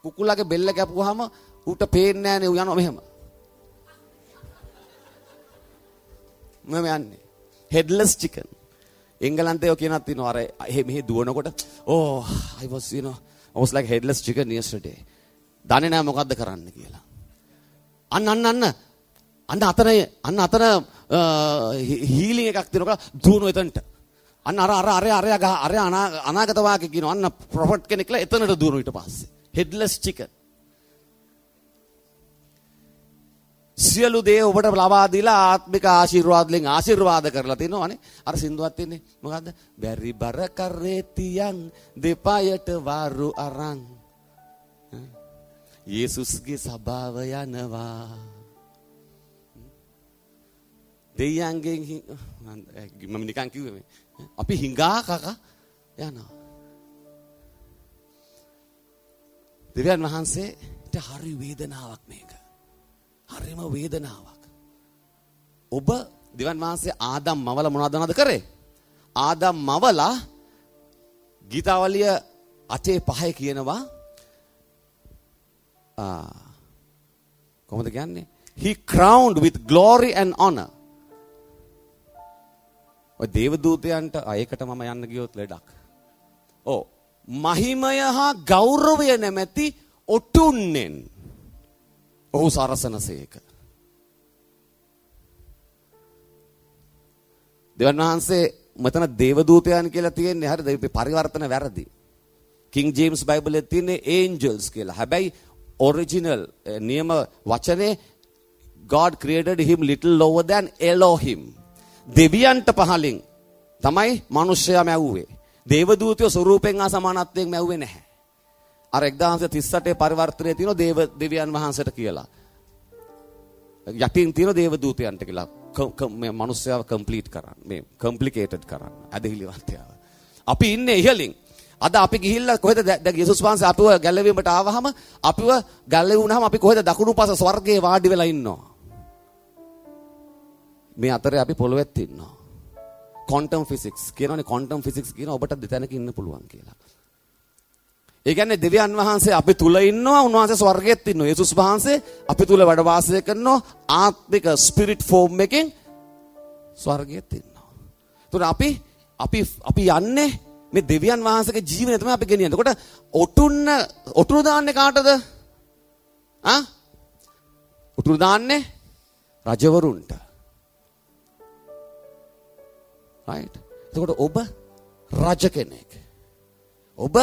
කුකුලගේ බෙල්ල කැපුවාම ඌට පේන්නේ නැහනේ ඌ යනවා මෙහෙම. මම යන්නේ. Headless chicken. එංගලන්තේ ඔය කියනක් තියෙනවා අර මෙහි දුවනකොට oh I was you know I was like headless chicken yesterday. දන්නේ නැහැ මොකද්ද කරන්න කියලා. අන්න අන්න අන්න අන්න අතන අන්න අතන uh, හීලින් එකක් දෙනකොට දුවන එතනට. අන්න අර අර අර අර අර අනාගත වාක්‍ය කියනවා. අන්න ප්‍රොෆට් කෙනෙක්ලා එතනට දුවන ඊට පස්සේ. Headless chicken. සියලු දේ ඔබට ලබා දීලා ආත්මික ආශිර්වාද වලින් ආශිර්වාද කරලා තිනවනේ. අර සින්දුවක් තියෙන්නේ මොකද්ද? බැරි බර කරේ තියන් දෙපයට වාරු අරන්. යේසුස්ගේ සබාව යනවා. දෙයියන්ගෙන් මම නිකන් කිව්වේ මේ අපි හිඟා කක යනවා. දෙවියන් වහන්සේට හරි වේදනාවක් මේක. හරිම වේදනාවක්. ඔබ දෙවියන් වහන්සේ ආදම් මවල මොනවද නද කරේ? ආදම් මවලා ගීතාවලිය අටේ පහේ කියනවා ආ කොහොමද කියන්නේ? He crowned with glory and honor ඔය දේවදූතයන්ට අයකට මම යන්න ගියොත් ලෙඩක්. ඕ මහිමය හා ගෞරවය නැමැති ඔටුන්නෙන් ඔහු සරසනසේක. දෙවන් වහන්සේ මෙතන දේවදූතයන් කියලා තියෙන්නේ හරිද පරිවර්තන වැරදි. කිං ජේම්ස් බයිබලයේ තියෙන්නේ angels කියලා. හැබැයි original eh, නියම වචනේ God created him little lower than Elohim. දෙවියන්ට පහලින් තමයි මිනිස්සයා මැව්වේ. දේවදූතයෝ ස්වරූපෙන් ආ සමානත්වයෙන් මැව්වේ නැහැ. අර 1938 පරිවර්තනයේ තියෙන දේව දෙවියන් වහන්සේට කියලා. යටින් තියෙන දේවදූතයන්ට කියලා මේ මිනිස්සයාව කම්ප්ලීට් කරන්න. මේ කම්ප්ලිකේටඩ් කරන්න. ඇදහිලිවන්තයව. අපි ඉන්නේ ඉහලින්. අද අපි ගිහිල්ලා කොහෙද දැන් යේසුස් වහන්සේ අපිව ගැලවීමට ආවහම අපිව ගැලවුණාම අපි කොහෙද දකුණු පාස ස්වර්ගයේ වාඩි වෙලා ඉන්නවා. මේ අතරේ අපි පොළොවෙත් ඉන්නවා. ක්වොන්ටම් ෆිසික්ස් කියනවනේ ක්වොන්ටම් ෆිසික්ස් කියන ඔබට දෙතැනක ඉන්න පුළුවන් කියලා. ඒ කියන්නේ දෙවියන් වහන්සේ අපි තුල ඉන්නවා උන්වහන්සේ ස්වර්ගයේත් ඉන්නවා. යේසුස් වහන්සේ අපි තුල වැඩ වාසය කරනවා ආත්මික ස්පිරිට් ෆෝම් එකෙන් ස්වර්ගයේත් ඉන්නවා. ඒතර අපි අපි අපි යන්නේ මේ දෙවියන් වහන්සේගේ ජීවනය තමයි අපි ගෙනියන්නේ. එතකොට ඔටුන්න ඔටුරු දාන්නේ කාටද? ආ? ඔටුරු දාන්නේ රජවරුන්ට. right? එතකොට ඔබ රජ කෙනෙක්. ඔබ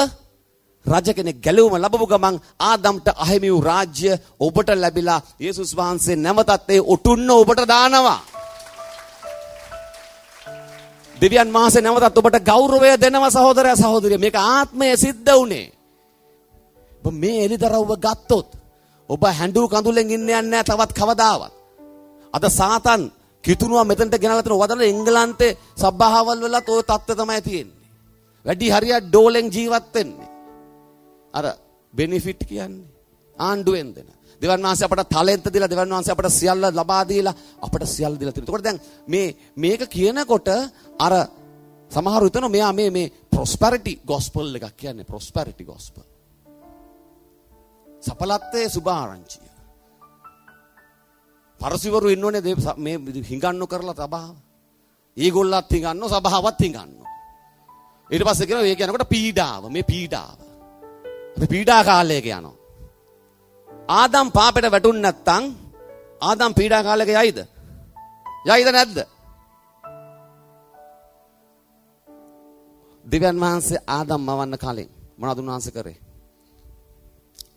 රජ කෙනෙක් ගැලවුම ලැබපු ගමන් ආදම්ට අහිමි වූ රාජ්‍ය ඔබට ලැබිලා යේසුස් වහන්සේ නැවතත් ඒ ඔටුන්න ඔබට දානවා. දෙවියන් වහන්සේ නැවතත් ඔබට ගෞරවය දෙනවා සහෝදරයා සහෝදරිය. මේක ආත්මයේ සිද්ධ වුණේ. ඔබ මේ එලිදරව්ව ගත්තොත් ඔබ හැඬු කඳුලෙන් ඉන්න යන්නේ නැහැ තවත් කවදාවත්. අද සාතන් කිතුනවා මෙතනට ගෙනලා තියෙන වදන එංගලන්තේ සභාවල් වලත් ওই தත්ත්වය තමයි තියෙන්නේ. වැඩි හරියක් ඩෝලෙන් ජීවත් වෙන්නේ. අර බෙනිෆිට් කියන්නේ ආණ්ඩුවෙන් දෙන. දෙවන් වහන්සේ අපට ටැලන්ට් දීලා දෙවන් වහන්සේ අපට සියල්ල ලබා දීලා අපට සියල්ල දීලා තියෙනවා. ඒකට දැන් මේ මේක කියනකොට අර සමහරු හිතනවා මෙයා මේ මේ ප්‍රොස්පැරිටි ගොස්පල් එකක් කියන්නේ ප්‍රොස්පැරිටි ගොස්පල්. සඵලත්වයේ සුභාරංචිය. පරසිවරු ඉන්නෝනේ මේ හිඟන්නු කරලා සභාව. ඊගොල්ලත් හිඟන්නෝ සභාවත් හිඟන්නෝ. ඊට පස්සේ කියනවා ඒ කියනකොට පීඩාව මේ පීඩාව. අපි පීඩා කාලයක යනවා. ආදම් පාපෙට වැටුන් නැත්තම් ආදම් පීඩා කාලයක යයිද? යයිද නැද්ද? දෙවියන් වහන්සේ ආදම් මවන්න කලින් මොනවද උන්වහන්සේ කරේ?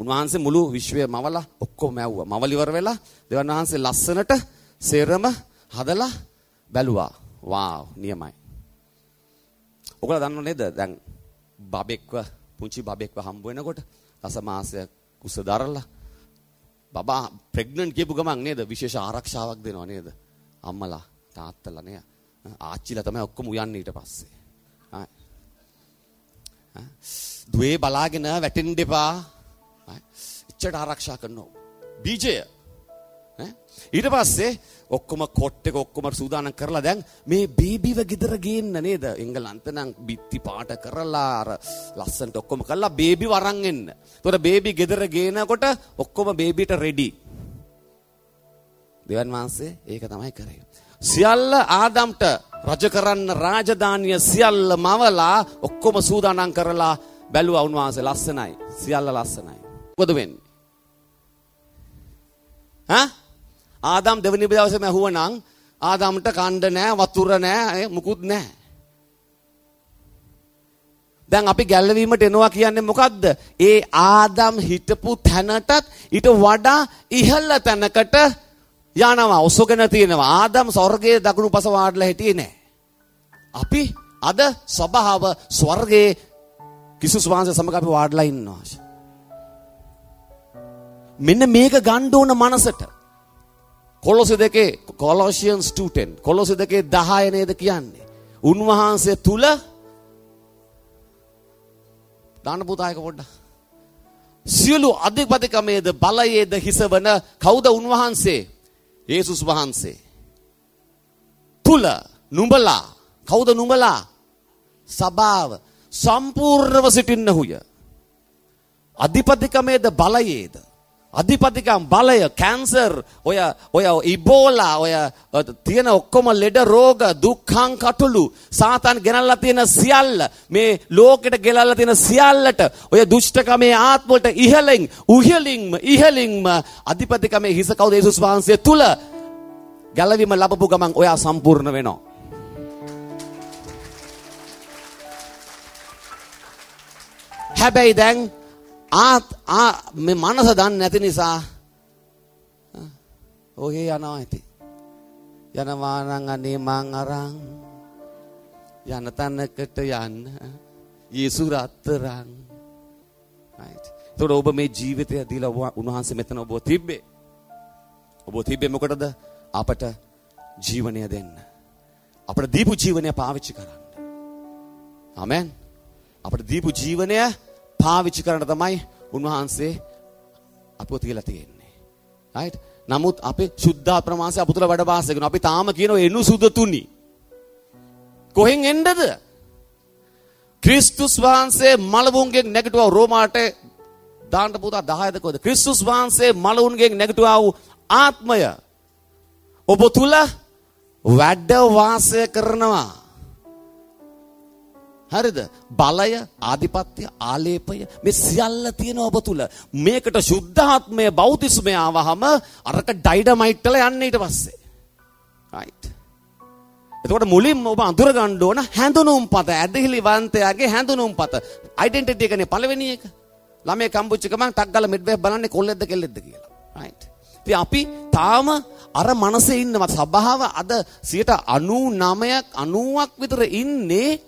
උන්වහන්සේ මුළු විශ්වය මවලා ඔක්කොම මැව්වා. මවල ඉවර වෙලා දෙවියන් වහන්සේ ලස්සනට සේරම හදලා බැලුවා. වාව් නියමයි. ඔයගොල්ලෝ දන්නව නේද? දැන් බබෙක්ව පුංචි බබෙක්ව හම්බ වෙනකොට දස මාසයක් කුස දරලා බබා ප්‍රෙග්නන්ට් කියපු ගමන් නේද විශේෂ ආරක්ෂාවක් දෙනවා නේද? අම්මලා තාත්තලා නේ. ආච්චිලා තමයි ඔක්කොම උයන්නේ ඊට පස්සේ. දුවේ බලාගෙන වැටෙන්න එපා. එච්චර ආරක්ෂා කරනවා. බීජය. ඊට පස්සේ ඔක්කොම කොට් එක ඔක්කොම සූදානම් කරලා දැන් මේ බේබිව ගෙදර ගේන්න නේද? එංගලන්ත නම් බිත්ති පාට කරලා අර ලස්සනට ඔක්කොම කරලා බේබිව අරන් එන්න. ඒතකොට බේබි ගෙදර ගේනකොට ඔක්කොම බේබිට රෙඩි. දෙවන් වහන්සේ ඒක තමයි කරේ. සියල්ල ආදම්ට රජ කරන්න රාජධානිය සියල්ල මවලා ඔක්කොම සූදානම් කරලා බැලුවා උන්වහන්සේ ලස්සනයි. සියල්ල ලස්සනයි. මොකද වෙන්නේ? ඈ ආදම් දෙවෙනි දවසේම ඇහුවනම් ආදම්ට කණ්ඩ නැහැ වතුර නැහැ මුකුත් නැහැ. දැන් අපි ගැල්ලවීමට එනවා කියන්නේ මොකද්ද? ඒ ආදම් හිටපු තැනටත් ඊට වඩා ඉහළ තැනකට යනවා ඔසගෙන තියෙනවා. ආදම් ස්වර්ගයේ දකුණු පස වාඩලා හිටියේ නැහැ. අපි අද ස්වභාව ස්වර්ගයේ කිසිස් වහන්සේ සමග අපි වාඩලා ඉන්නවා. මෙන්න මේක ගන්න ඕන මනසට. කොලොසි දෙකේ කොලොසියන්ස් 2:10 කොලොසි දෙකේ 10 නේද කියන්නේ. උන්වහන්සේ තුල දාන පුතායක පොඩ්ඩක්. සියලු අධිපතිකමේද බලයේද හිසවන කවුද උන්වහන්සේ? යේසුස් වහන්සේ. තුල නුඹලා කවුද නුඹලා? සබාව සම්පූර්ණව සිටින්නහුය. අධිපතිකමේද බලයේද අධිපතිකම් බලය කැන්සර් ඔය ඔය ඉබෝලා ඔය තියෙන ඔක්කොම ලෙඩ රෝග දුක්ඛං කටුළු සාතන් ගෙනල්ලා තියෙන සියල්ල මේ ලෝකෙට ගෙනල්ලා තියෙන සියල්ලට ඔය දුෂ්ටකමේ ආත්ම වලට ඉහළින් උහලින්ම ඉහළින්ම අධිපතිකමේ හිස කවුද යේසුස් වහන්සේ තුල? ගැලවීම ලැබපු ගමන් ඔයා සම්පූර්ණ වෙනවා. හැබැයි දැන් ආත් මේ මනස දන්නේ නැති නිසා ඔහේ යනවා ඇති. යනවා නම් අනේ මං අරන් යන තැනකට යන්න යේසු රත්තරන්. right. ඒතකොට ඔබ මේ ජීවිතය දීලා උන්වහන්සේ මෙතන ඔබ තිබ්බේ. ඔබ තිබ්බේ මොකටද? අපට ජීවනය දෙන්න. අපට දීපු ජීවනය පාවිච්චි කරන්න. ආමෙන්. අපට දීපු ජීවනය පාවිච්චි කරන්න තමයි උන්වහන්සේ අපව තියලා තියෙන්නේ. right? නමුත් අපේ සුද්ධා ප්‍රමාංශය අපතුල වැඩ වාසය කරනවා. අපි තාම කියනවා එනු සුද තුනි. කොහෙන් එන්නද? ක්‍රිස්තුස් වහන්සේ මලවුන්ගෙන් නැගිටුවා රෝමාට දාන්න පුතා 10ද කොහෙද? ක්‍රිස්තුස් වහන්සේ මලවුන්ගෙන් නැගිටුවා වූ ආත්මය ඔබ තුල වැඩ වාසය කරනවා. හරිද? බලය, ආධිපත්‍ය, ආලේපය මේ සියල්ල තියෙන ඔබ තුල. මේකට සුද්ධාත්මය බෞතිස්මය ආවහම අරක ඩයිනමයිට් වල යන්නේ ඊට පස්සේ. right. එතකොට මුලින්ම ඔබ අඳුර ගන්න ඕන හැඳුනුම්පත ඇදහිලි වන්තයාගේ හැඳුනුම්පත. ඩෙන්ටිටි එකනේ පළවෙනි එක. ළමයේ කම්බුච්ච ගමන් ටක් ගාලා මිඩ්වෙව් බලන්නේ කොල්ලෙක්ද කෙල්ලෙක්ද කියලා. right. ඉතින් අපි තාම අර මනසේ ඉන්නවා සබාව අද 99ක් 90ක් විතර ඉන්නේ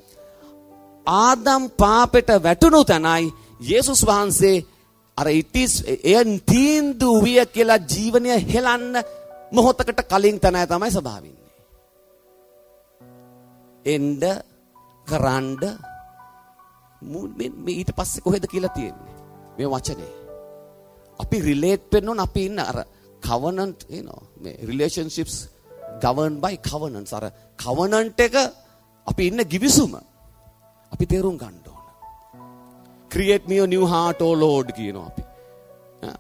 ආදම් පාපෙට වැටුණු තැනයි යේසුස් වහන්සේ අර ඉටිස් එයන් තීන්දුව විය කියලා ජීවනය හෙලන්න මොහොතකට කලින් තැනයි තමයි සබාවින්නේ. එන්ඩ කරන්ඩ ඊට පස්සේ කොහෙද කියලා තියෙන්නේ. මේ වචනේ. අපි රිලේට් වෙන්න ඕන අපි ඉන්න අර covenant you know මේ relationships governed by covenants අර covenant එක අපි ඉන්න givisuma අපි තේරුම් ගන්න ඕන. create me a new heart oh lord කියනවා අපි.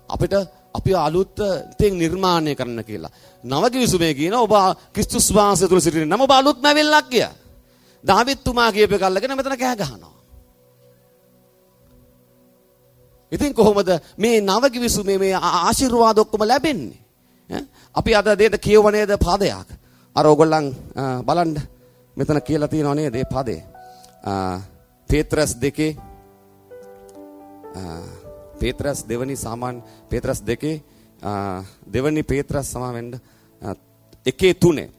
අපිට අපි අලුත් තෙන් නිර්මාණය කරන්න කියලා. නව කිවිසුමේ කියන ඔබ ක්‍රිස්තුස් වහන්සේ තුල සිටින නම ඔබ අලුත් නැවෙල්ලක් කියා. දාවිත් තුමා කියප එක අල්ලගෙන මෙතන කෑ ගහනවා. ඉතින් කොහොමද මේ නව කිවිසුමේ මේ ආශිර්වාද ඔක්කොම ලැබෙන්නේ? අපි අද දෙයට කියව නේද පදයක්. අර ඕගොල්ලන් බලන්න මෙතන කියලා තියෙනව නේද මේ පදේ. පේත්‍රස් දෙකේ පේත්‍රස් දෙවනි සාමාන්‍ය පේත්‍රස් දෙකේ දෙවනි පේත්‍රස් සමාවෙන්න එකේ තුනේ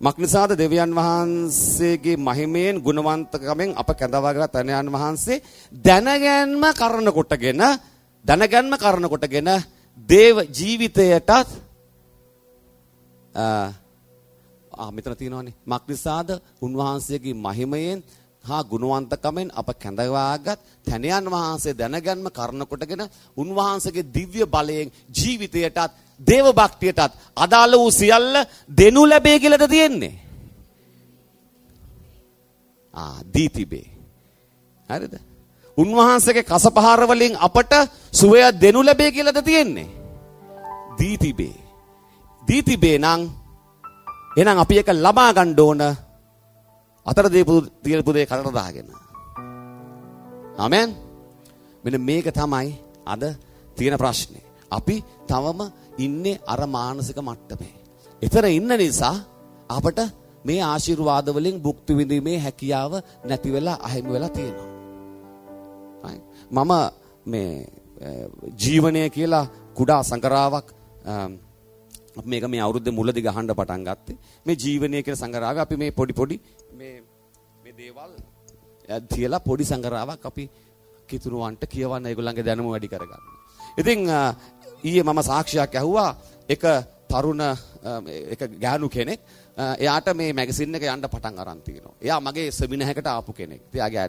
මක්නිසාද දෙවියන් වහන්සේගේ මහිමයෙන් ගුණවන්තකමෙන් අප කැඳවාගත් තනයන් වහන්සේ දැනගැන්ම කරන කොටගෙන දැනගැන්ම කරන කොටගෙන දේව ජීවිතයටත් ආ මෙතන තියෙනවානේ. මක්නිසාද? උන්වහන්සේගේ මහිමයෙන් හා ගුණවන්තකමෙන් අප කැඳවාගත් තැනයන් වහන්සේ දැනගන්ම කරන කොටගෙන උන්වහන්සේගේ දිව්‍ය බලයෙන් ජීවිතයටත් දේව භක්තියටත් අදාළ වූ සියල්ල දෙනු ලැබේ කියලාද තියෙන්නේ? ආ දී තිබේ හරිද? උන්වහන්සේගේ කසපහාර වලින් අපට සුවය දෙනු ලැබේ කියලාද තියෙන්නේ? දී තිබේ දී තිබේ නම් එහෙනම් අපි එක ලබා ගන්න ඕන අතර දීපු තියපු දේ කලට දාගෙන. ආමෙන්. මෙන්න මේක තමයි අද තියෙන ප්‍රශ්නේ. අපි තවම ඉන්නේ අර මානසික මට්ටමේ. එතන ඉන්න නිසා අපට මේ ආශිර්වාද වලින් භුක්ති විඳීමේ හැකියාව නැති වෙලා අහිමි වෙලා තියෙනවා. මම මේ eh, ජීවනය කියලා කුඩා සංකරාවක් eh, මේක මේ අවුරුද්දේ මුලදී ගහන්න පටන් ගත්තේ. මේ ජීවනය කියන සංගරාවේ අපි මේ පොඩි පොඩි මේ මේ දේවල් තියලා පොඩි සංගරාවක් අපි කිතුරුවන්ට කියවන්න ඒගොල්ලන්ගේ දැනුම වැඩි කරගන්න. ඉතින් ඊයේ මම සාක්ෂියක් ඇහුවා එක තරුණ එක ගෑනු කෙනෙක් එයාට මේ මැගසින් එක යන්න පටන් අරන් තිනවා. එයා මගේ සෙමිනහකට ආපු කෙනෙක්. ඉතින් එයාගේ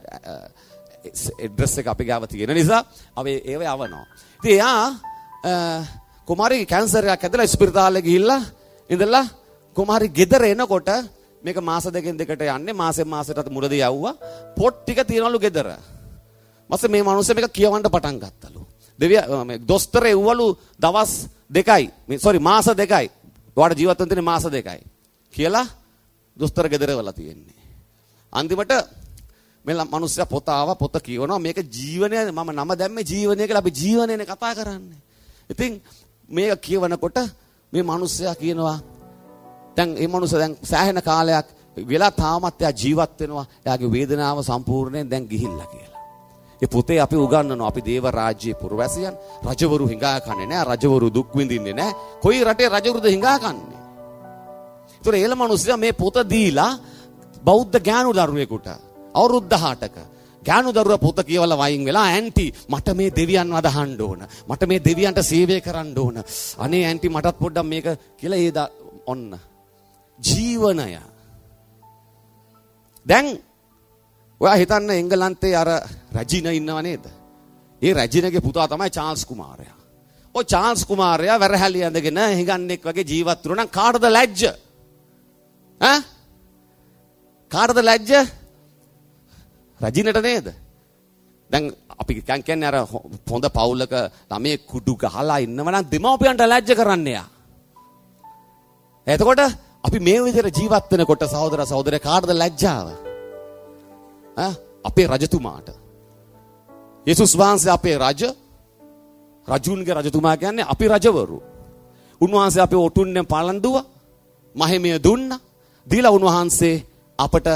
ඇඩ්‍රස් එක අපි ගාව තියෙන නිසා අපි ඒව යවනවා. ඉතින් එයා කුමාරි කැන්සර් එකක් ඇදලා ස්පිරිතාලේ ගිහිල්ලා ඉඳලා කුමාරි ගෙදර එනකොට මේක මාස දෙකෙන් දෙකට යන්නේ මාසෙන් මාසෙට මුලදී යවුවා පොට් ටික තියනලු ගෙදර. මස්සේ මේ මිනිස්සු මේක කියවන්න පටන් ගත්තලු. දෙවිය මේ දොස්තර එව්වලු දවස් දෙකයි සෝරි මාස දෙකයි. ඔයාට ජීවත් වෙන්න තියෙන මාස දෙකයි. කියලා දොස්තර ගෙදර වෙලා තියෙන්නේ. අන්තිමට මේ මිනිස්සයා පොත ආවා පොත කියවනවා මේක ජීවනය මම නම දැම්මේ ජීවනය කියලා අපි ජීවනයනේ කතා කරන්නේ. ඉතින් මේක කියවනකොට මේ මිනිස්සයා කියනවා දැන් මේ මිනිස්සයා දැන් සෑහෙන කාලයක් වෙලා තාමත් එයා ජීවත් වෙනවා. එයාගේ වේදනාව සම්පූර්ණයෙන් දැන් ගිහිල්ලා කියලා. ඒ පුතේ අපි උගන්වනවා අපි දේව රාජ්‍යයේ පුරවැසියන් රජවරු හිඟා කන්නේ නැහැ. රජවරු දුක් විඳින්නේ නැහැ. කොයි රටේ රජවරුද හිඟා කන්නේ? ඒතර ඒල මිනිස්සයා මේ පොත දීලා බෞද්ධ ඥානු දරුවෙකුට අවුරුද්ද 8ක ගෑනු දරුවා පොත කියවලා වයින් වෙලා ඇන්ටි මට මේ දෙවියන් වදහන්න ඕන. මට මේ දෙවියන්ට සේවය කරන්න ඕන. අනේ ඇන්ටි මටත් පොඩ්ඩක් මේක කියලා ඒ ඔන්න. ජීවනය. දැන් ඔයා හිතන්න එංගලන්තේ අර රජින ඉන්නව නේද? ඒ රජිනගේ පුතා තමයි චාල්ස් කුමාරයා. ඔය චාල්ස් කුමාරයා වැරහැලි ඇඳගෙන හිඟන්නෙක් වගේ ජීවත් වුණා නම් කාටද ලැජ්ජ? ඈ? කාටද ලැජ්ජ? රජිනට නේද? දැන් අපි කන් කියන්නේ අර හොඳ පවුලක ළමේ කුඩු ගහලා ඉන්නව නම් දෙමව්පියන්ට ලැජ්ජ කරන්න යා. එතකොට අපි මේ විදිහට ජීවත් වෙනකොට සහෝදර සහෝදරය කාටද ලැජ්ජාව? අපේ රජතුමාට. යේසුස් වහන්සේ අපේ රජ රජුන්ගේ රජතුමා කියන්නේ අපි රජවරු. උන්වහන්සේ අපේ ඔටුන්නෙන් පාලන්දුවා මහිමය දුන්නා. දීලා උන්වහන්සේ අපට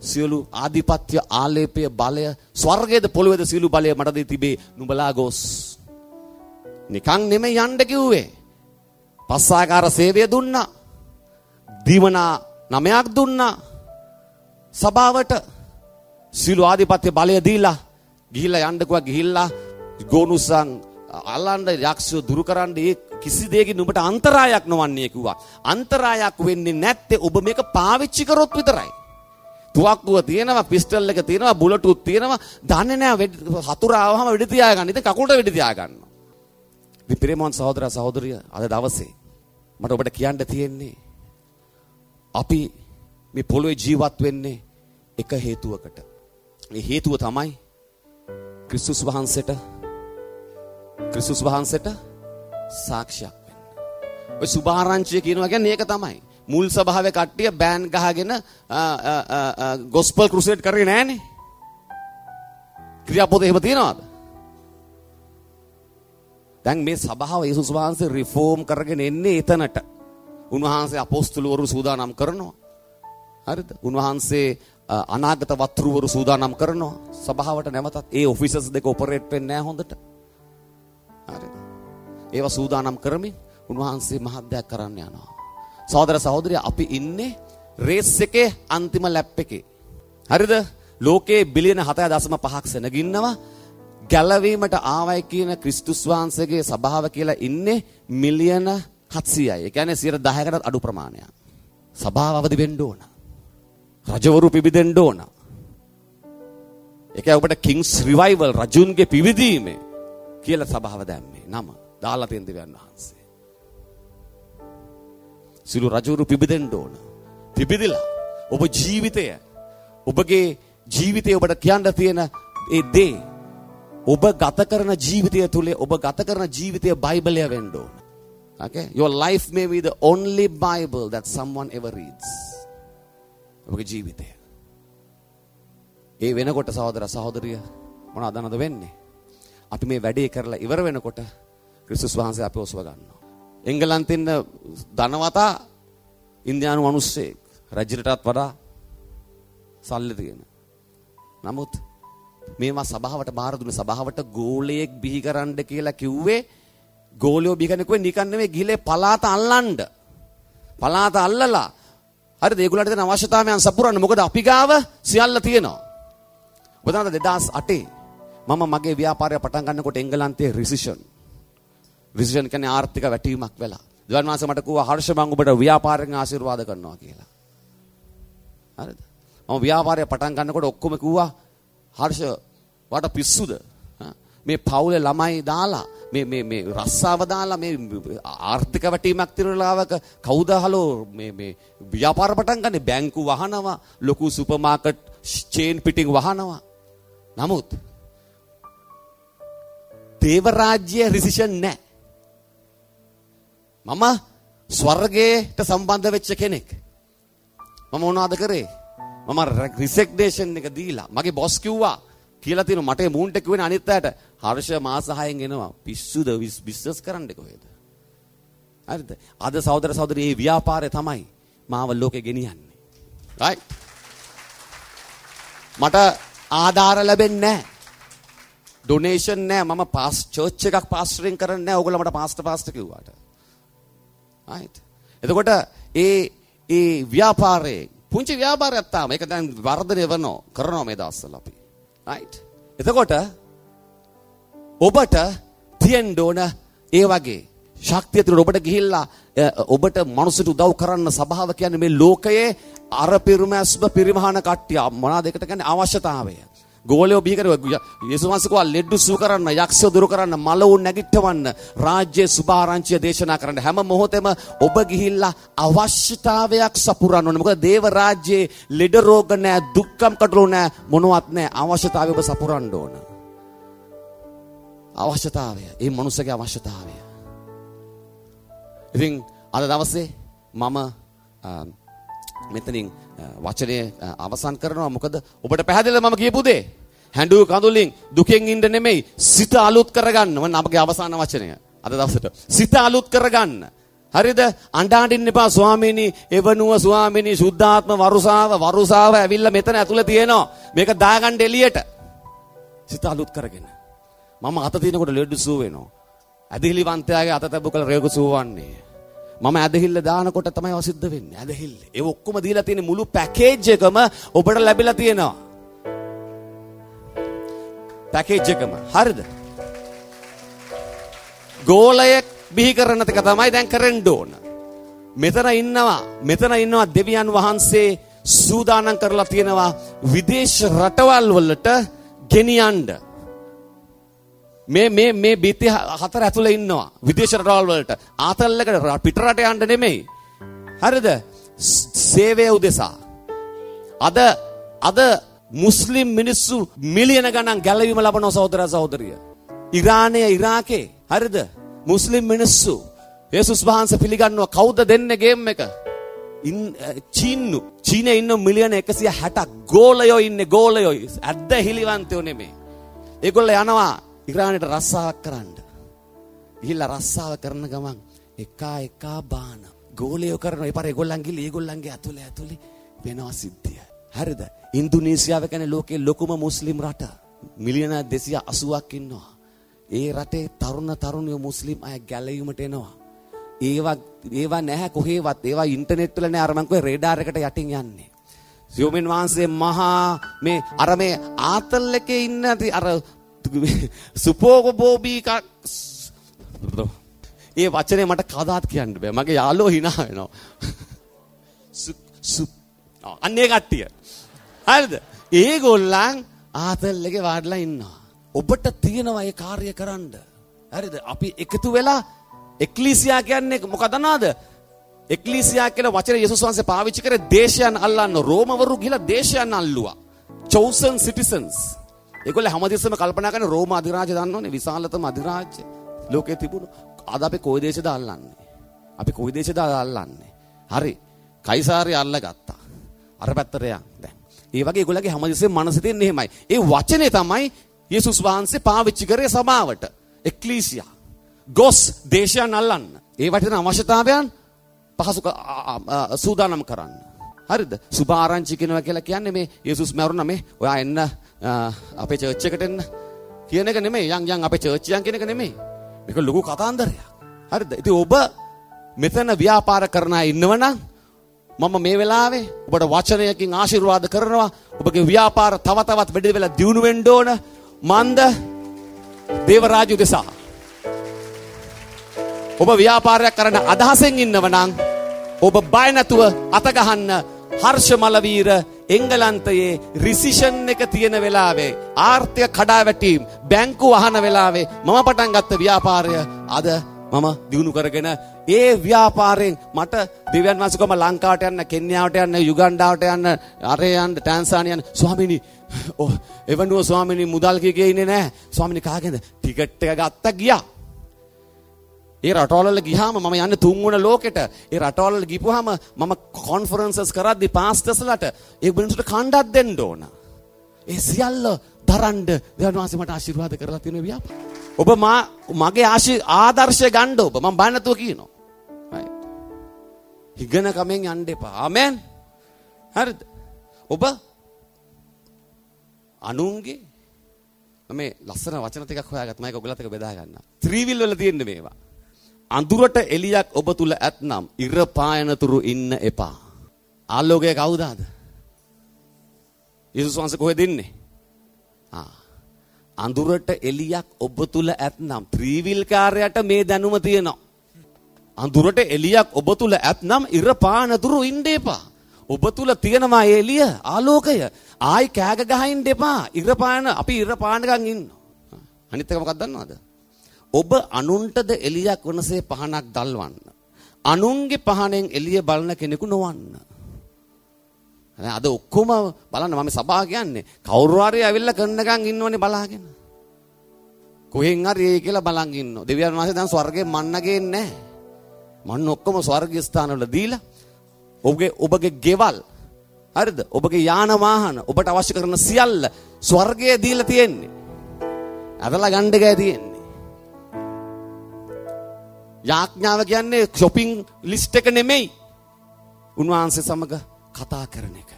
සියලු ආධිපත්‍ය ආලේපය බලය ස්වර්ගයේද පොළොවේද සියලු බලය මට දී තිබේ නුඹලා ගොස් නිකන් නෙමෙයි යන්න කිව්වේ පස්සාකාර සේවය දුන්නා දීවනා නමයක් දුන්නා සභාවට සියලු ආධිපත්‍ය බලය දීලා ගිහිල්ලා යන්න කිව්වා ගිහිල්ලා ගෝනුසන් අල්ලන්න යක්ෂය දුරු කරන්න ඒ කිසි දෙයකින් නුඹට අන්තරායක් නොවන්නේ කිව්වා. අන්තරායක් වෙන්නේ නැත්තේ ඔබ මේක පාවිච්චි කරොත් විතරයි. තුවක්කුව තියෙනවා පිස්ටල් එක තියෙනවා බුලටුත් තියෙනවා දන්නේ නැහැ හතුර ආවම වෙඩි තියාගන්න. ඉතින් කකුලට වෙඩි තියාගන්න. ඉතින් ප්‍රේමවන් සහෝදර සහෝදරිය අද දවසේ මට ඔබට කියන්න තියෙන්නේ අපි මේ පොළොවේ ජීවත් වෙන්නේ එක හේතුවකට. ඒ හේතුව තමයි ක්‍රිස්තුස් වහන්සේට ක්‍රිස්තුස් වහන්සේට සාක්ෂියක් වෙන්න. ඔය සුභාරංචිය කියනවා කියන්නේ ඒක තමයි. මුල් සභාවේ කට්ටිය බෑන් ගහගෙන ගොස්පල් ක්‍රුසේඩ් කරේ නෑනේ. ක්‍රියාපොත එහෙම තියනවාද? දැන් මේ සභාව යේසුස් වහන්සේ රිෆෝම් කරගෙන එන්නේ එතනට. උන්වහන්සේ අපොස්තුලවරු සූදානම් කරනවා. හරිද? උන්වහන්සේ අනාගත වත්රුවරු සූදානම් කරනවා. සභාවට නැවතත් ඒ ඔෆිසර්ස් දෙක ඔපරේට් වෙන්නේ නැහැ හොඳට. හරිද? ඒවා සූදානම් කරමින් උන්වහන්සේ මහත් දෙයක් කරන්න යනවා. සහෝදර සහෝදරිය අපි ඉන්නේ රේස් එකේ අන්තිම ලැප් එකේ. හරිද? ලෝකයේ බිලියන 7.5ක් සෙනගින්නවා. ගැලවීමට ආවයි කියන ක්‍රිස්තුස් වහන්සේගේ සභාව කියලා ඉන්නේ මිලියන 700යි. ඒ කියන්නේ 10%කටත් අඩු ප්‍රමාණයක්. සභාව අවදි වෙන්න ඕන. රජවරු පිබිදෙන්න ඕන. ඒකයි ඔබට කිංස් රිවයිවල් රජුන්ගේ පිවිදීමේ කියලා සභාව දැම්මේ නම දාලා තියෙන දෙවියන් වහන්සේ. සිළු රජවරු පිබිදෙන්න ඕන. පිබිදලා ඔබ ජීවිතය ඔබගේ ජීවිතය ඔබට කියන්න තියෙන ඒ දේ ඔබ ගත කරන ජීවිතය තුලේ ඔබ ගත කරන ජීවිතය බයිබලය වෙන්න ඕන. Okay? Your life may be the only Bible that someone ever reads. ඔබගේ ජීවිතය. ඒ වෙනකොට සහෝදර සහෝදරිය මොනවද දන්නද වෙන්නේ? අපි මේ වැඩේ කරලා ඉවර වෙනකොට ක්‍රිස්තුස් වහන්සේ අපව ඔසව ගන්නවා. එංගලන්තෙන් ධනවතා ඉන්දියානු මිනිස්සෙක් රජරටත් වඩා සල්ලි තියෙන. නමුත් මේවා සභාවට බාර දුන්න සභාවට ගෝලයෙක් බිහි කරන්න කියලා කිව්වේ ගෝලියෝ බිහි කරන්නේ කොහේ නිකන් නෙමෙයි ගිහලේ පලාත අල්ලන්න. පලාත අල්ලලා හරිද ඒගොල්ලන්ට දෙන අවශ්‍යතාවයන් සපුරන්න මොකද අපි ගාව සියල්ල තියෙනවා. ඔබ දන්නවද 2008 මම මගේ ව්‍යාපාරය පටන් ගන්නකොට එංගලන්තයේ රිසිෂන්. රිසිෂන් කියන්නේ ආර්ථික වැටීමක් වෙලා. දෙවන් මාස මට කිව්වා හර්ෂ මං ඔබට ව්‍යාපාරයෙන් ආශිර්වාද කරනවා කියලා. හරිද? මම ව්‍යාපාරය පටන් ගන්නකොට ඔක්කොම කිව්වා හර්ෂ වට පිස්සුද? මේ පවුලේ ළමයි දාලා මේ මේ මේ රස්සාව දාලා මේ ආර්ථික වැටීමක් තිරලාවක කවුද හලෝ මේ මේ ව්‍යාපාර පටන් ගන්නේ බැංකු වහනවා ලොකු සුපර් මාකට් චේන් පිටින් වහනවා නමුත් දේව රාජ්‍ය රිසිෂන් නැහැ. මම ස්වර්ගයට සම්බන්ධ වෙච්ච කෙනෙක්. මම මොනවද කරේ? මම රිසෙක්ඩේෂන් එක දීලා මගේ බොස් කිව්වා කියලා තියෙන මට මූන්ට කිව්වනේ අනිත් අයට හර්ෂ මාස 6න් එනවා. පිස්සුද බිස්නස් කරන්න කොහෙද? හරිද? අද සහෝදර සහෝදරි මේ ව්‍යාපාරය තමයි මාව ලෝකෙ ගෙනියන්නේ. right? මට ආධාර ලැබෙන්නේ නැහැ. ඩොනේෂන් නෑ මම පාස් චර්ච් එකක් පාස්ටරින් කරන්නේ නෑ ඕගොල්ලෝ මට පාස්ටර් පාස්ටර් කිව්වාට. Right. එතකොට ඒ ඒ ව්‍යාපාරේ පුංචි ව්‍යාපාරයක් තාම ඒක දැන් වර්ධනය වෙනවා කරනවා මේ දවස්වල අපි. right. එතකොට ඔබට තියෙන්න ඕන ඒ වගේ ශක්තිය තුන ඔබට ගිහිල්ලා ඔබට මනුස්සට උදව් කරන්න සභාව කියන්නේ මේ ලෝකයේ අර පිරිමැස්ම පිරිමහන කට්ටිය මොනවාද ඒකට කියන්නේ අවශ්‍යතාවය. ගෝලයෝ බිහි කරුවා යේසුස් වහන්සේ කිව්වා ලෙඩ්ඩු සුව කරන්න යක්ෂ දුරු කරන්න මලවුන් නැගිටවන්න රාජ්‍ය සුභාරංචිය දේශනා කරන්න හැම මොහොතෙම ඔබ ගිහිල්ලා අවශ්‍යතාවයක් සපුරන්න ඕනේ මොකද දේව රාජ්‍යයේ ලෙඩ රෝග නැහැ දුක්ඛම් කටළු නැහැ මොනවත් නැහැ අවශ්‍යතාවය ඔබ සපුරන්න ඕන අවශ්‍යතාවය ඒ මනුස්සගේ අවශ්‍යතාවය ඉතින් අද දවසේ මම මෙතනින් වචනය අවසන් කරනවා. මොකද ඔබට පැහැදිලිද මම කියපු දේ? හැඬු කඳුලින් දුකෙන් ඉන්න නෙමෙයි සිත අලුත් කරගන්න. මම අපගේ අවසාන වචනය. අද දවසට. සිත අලුත් කරගන්න. හරිද? අඬාඬින්න එපා ස්වාමීනි. එවනුව ස්වාමීනි සුද්ධාත්ම වරුසාව වරුසාව ඇවිල්ලා මෙතන ඇතුලේ තියෙනවා. මේක දාගන්න එළියට. සිත අලුත් කරගෙන. මම අත තිනකොට ලෙඩ සූ වෙනවා. ඇදහිලි වන්තයාගේ අත තැබු කළ රේගු සූවන්නේ මම ඇදහිල්ල දානකොට තමයි අවසිද්ධ වෙන්නේ. ඇදහිල්ල. ඒ ඔක්කොම දීලා තියෙන මුළු පැකේජ් එකම ඔබට ලැබිලා තියෙනවා. පැකේජ් එකම. හරිද? ගෝලයක් බිහි කරන ටික තමයි දැන් කරන්න ඕන. මෙතන ඉන්නවා මෙතන ඉන්නවා දෙවියන් වහන්සේ සූදානම් කරලා තියෙනවා විදේශ රටවල් වලට ගෙනියන්න. මේ මේ මේ බිත්ති හතර ඇතුලේ ඉන්නවා විදේශ රටවල් වලට ආතල්ලකට පිට රට යන්න නෙමෙයි. හරිද? සේවය උදෙසා. අද අද මුස්ලිම් මිනිස්සු මිලියන ගණන් ගැලවීම ලබන සහෝදර සහෝදරිය. ඉරානය ඉරාකේ හරිද? මුස්ලිම් මිනිස්සු යේසුස් වහන්සේ පිළිගන්නවා කවුද දෙන්නේ ගේම් එක? ඉන් චීන්නු චීනේ ඉන්න මිලියන 160ක් ගෝලයෝ ඉන්නේ ගෝලයෝ ඇද්ද හිලිවන්තයෝ නෙමෙයි. ඒගොල්ලෝ යනවා ඉරානයට රස්සාවක් කරන්න. ගිහිල්ලා රස්සාව කරන ගමන් එකා එකා බාන ගෝලයෝ කරන ඒ පාර ඒගොල්ලන් ගිහලා ඒගොල්ලන්ගේ ඇතුලේ ඇතුලේ වෙනවා සිද්ධිය. හරිද? ඉන්දුනීසියාව කියන්නේ ලෝකේ ලොකුම මුස්ලිම් රට. මිලියන 280ක් ඉන්නවා. ඒ රටේ තරුණ තරුණිය මුස්ලිම් අය ගැලවීමට එනවා. ඒවා ඒවා නැහැ කොහේවත්. ඒවා ඉන්ටර්නෙට් වල නෑ අර මං කිව්වේ රේඩාර් එකට යටින් යන්නේ. සියොමින් වහන්සේ මහා මේ අර මේ ආතල් එකේ ඉන්න අර සුපෝගබෝබී ඒ වචනේ මට කවදාත් කියන්න බෑ. මගේ යාළුවෝ hina වෙනවා. සු අන්නේ කට්ටිය. හරිද? ඒගොල්ලන් ආතල් එකේ වාඩිලා ඉන්නවා. ඔබට තියෙනවා ඒ කාර්ය කරන්න. හරිද? අපි එකතු වෙලා එක්ලීසියා කියන්නේ මොකද නේද? එක්ලීසියා කියලා වචනේ යේසුස් වහන්සේ පාවිච්චි කරේ දේශයන් අල්ලන්න රෝමවරු ගිහලා දේශයන් අල්ලුවා. chosen citizens. ඒගොල්ලෝ හැමදෙස්සම කල්පනා කරන රෝම අධිරාජ්‍ය දන්නවනේ විශාලතම අධිරාජ්‍ය ලෝකේ තිබුණු. අද අපි කොයි දේශද අල්ලන්නේ? අපි කොයි දේශද අල්ලන්නේ? හරි. කයිසාරය අල්ලගත්තා. අර පැත්තට යන් දැන්. ඒ වගේ ඒගොල්ලගේ හැමදෙස්සම මනසේ තියෙන එහෙමයි. ඒ වචනේ තමයි යේසුස් වහන්සේ පාවිච්චි කරේ සභාවට. එක්ලීසියා. ගොස් දේශයන් අල්ලන්න. ඒ වටින අවශ්‍යතාවයන් පහසු සූදානම් කරන්න. හරිද? සුභාරංචි කියනවා කියලා කියන්නේ මේ යේසුස් මරුණා මේ ඔයා එන්න අපේ චර්ච් එකට එන්න කියන එක නෙමෙයි. යන් යන් අපේ චර්ච් යන් කියන එක නෙමෙයි. මේක ලොකු කතාන්දරයක්. හරිද? ඉතින් ඔබ මෙතන ව්‍යාපාර කරන අය ඉන්නවනම් මම මේ වෙලාවේ ඔබට වචනයකින් ආශිර්වාද කරනවා. ඔබගේ ව්‍යාපාර තව තවත් වැඩි වෙලා දියුණු වෙන්න ඕන. මන්ද දේවරාජු දෙසා. ඔබ ව්‍යාපාරයක් කරන්න අදහසෙන් ඉන්නව නම් ඔබ බය නැතුව අත ගහන්න හර්ෂ මලවීර එංගලන්තයේ රිසිෂන් එක තියෙන වෙලාවේ ආර්ථික කඩාවැටීම් බැංකු වහන වෙලාවේ මම පටන් ගත්ත ව්‍යාපාරය අද මම දිනු කරගෙන ඒ ව්‍යාපාරයෙන් මට දෙවියන් වහන්සේකම ලංකාවට යන්න කෙන්යාවට යන්න යුගන්ඩාවට යන්න අරේ යන්න ටැන්සානිය යන්න. ස්වාමීනි ඔව් එවනුව ස්වාමීනි මුදල් කිය ඉන්නේ නැහැ. ස්වාමීනි කාගෙන්ද? ටිකට් එක ගත්තා ගියා. ඒ රටවල ගියාම මම යන්නේ තුන්වන ලෝකෙට ඒ රටවල ගිහුවාම මම කොන්ෆරන්සස් කරද්දි පාස්ටර්ස්ලාට ඒ මිනිස්සුන්ට කණ්ඩක් දෙන්න ඕන ඒ සියල්ල දරන්න දෙවියන් වහන්සේ මට ආශිර්වාද කරලා තියෙන ව්‍යාපාර ඔබ මා මගේ ආදර්ශය ගන්න ඔබ මම බය නැතුව කියනවා. right. හිගන කමෙන් යන්න එපා. ආමෙන්. හරිද? ඔබ අනුන්ගේ මේ ලස්සන වචන ටිකක් හොයාගත්ත මම ඒක ඔයගලත් එක්ක බෙදා ගන්නවා. ත්‍රිවිල් වල තියෙන මේවා. අඳුරට එලියක් ඔබ තුල ඇත්නම් ඉර පායනතුරු ඉන්න එපා. ආලෝකය කවුද අද? යේසුස් වහන්සේ කොහෙද ඉන්නේ? ආ අඳුරට එලියක් ඔබ තුල ඇත්නම් ත්‍රිවිල් කාර්යයට මේ දැනුම තියෙනවා. අඳුරට එලියක් ඔබ තුල ඇත්නම් ඉර පානතුරු ඉන්න එපා. ඔබ තුල තියෙනවා එළිය ආලෝකය. ආයි කෑග ගහින්න එපා. ඉර පාන අපි ඉර පානකම් ඉන්නවා. අනිත් එක මොකක්ද දන්නවද? ඔබ අනුන්ටද එළියක් වනසේ පහනක් දල්වන්න. අනුන්ගේ පහනෙන් එළිය බලන කෙනෙකු නොවන්න. අද ඔක්කොම බලන්න මම සභාව කියන්නේ කවුරු හරි ඇවිල්ලා කරනකම් ඉන්නවනේ බලාගෙන. කොහෙන් හරි ඒ කියලා බලන් ඉන්නවා. දෙවියන් වහන්සේ දැන් ස්වර්ගේ මන්න ගේන්නේ නැහැ. මන්න ඔක්කොම ස්වර්ගීය ස්ථානවල දීලා ඔබගේ ඔබගේ ගෙවල් හරිද? ඔබගේ යාන වාහන ඔබට අවශ්‍ය කරන සියල්ල ස්වර්ගයේ දීලා තියෙන්නේ. අදලා ගන්න ගෑ තියෙන්නේ. යාඥාව කියන්නේ shopping list එක නෙමෙයි. උන්වහන්සේ සමග කතා කරන එක.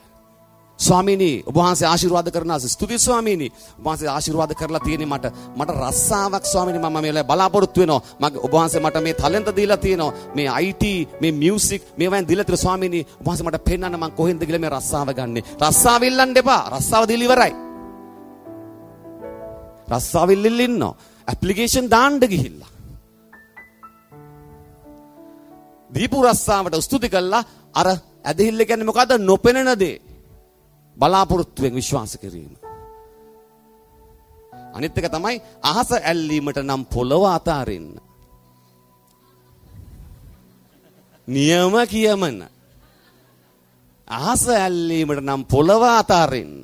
ස්වාමීනි ඔබ වහන්සේ ආශිර්වාද කරනවා ස්තුති ස්වාමීනි. ඔබ වහන්සේ ආශිර්වාද කරලා තියෙන්නේ මට. මට රස්සාවක් ස්වාමීනි මම මේ බලාපොරොත්තු වෙනවා. මගේ ඔබ වහන්සේ මට මේ ටැලන්ට් දීලා තියෙනවා. මේ IT මේ මියුසික් මේවෙන් දීලා තියෙන ස්වාමීනි ඔබ වහන්සේ මට පෙන්වන්න මම කොහෙන්ද ගිහලා මේ රස්සාව ගන්නෙ. රස්සාව ඉල්ලන්න එපා. රස්සාව දීලා ඉවරයි රස්සාව ඉල්ලilla ඉන්නවා. ඇප්ලිකේෂන් දාන්න ගිහිල්ලා. දීපු රස්සාවට ස්තුති කළා අර ඇදහිල්ල කියන්නේ මොකද්ද නොපෙනෙන දේ බලාපොරොත්තුවෙන් විශ්වාස කිරීම. අනිත් එක තමයි අහස ඇල්ලීමට නම් පොළව අතාරින්න. නියම කියමන. අහස ඇල්ලීමට නම් පොළව අතාරින්න.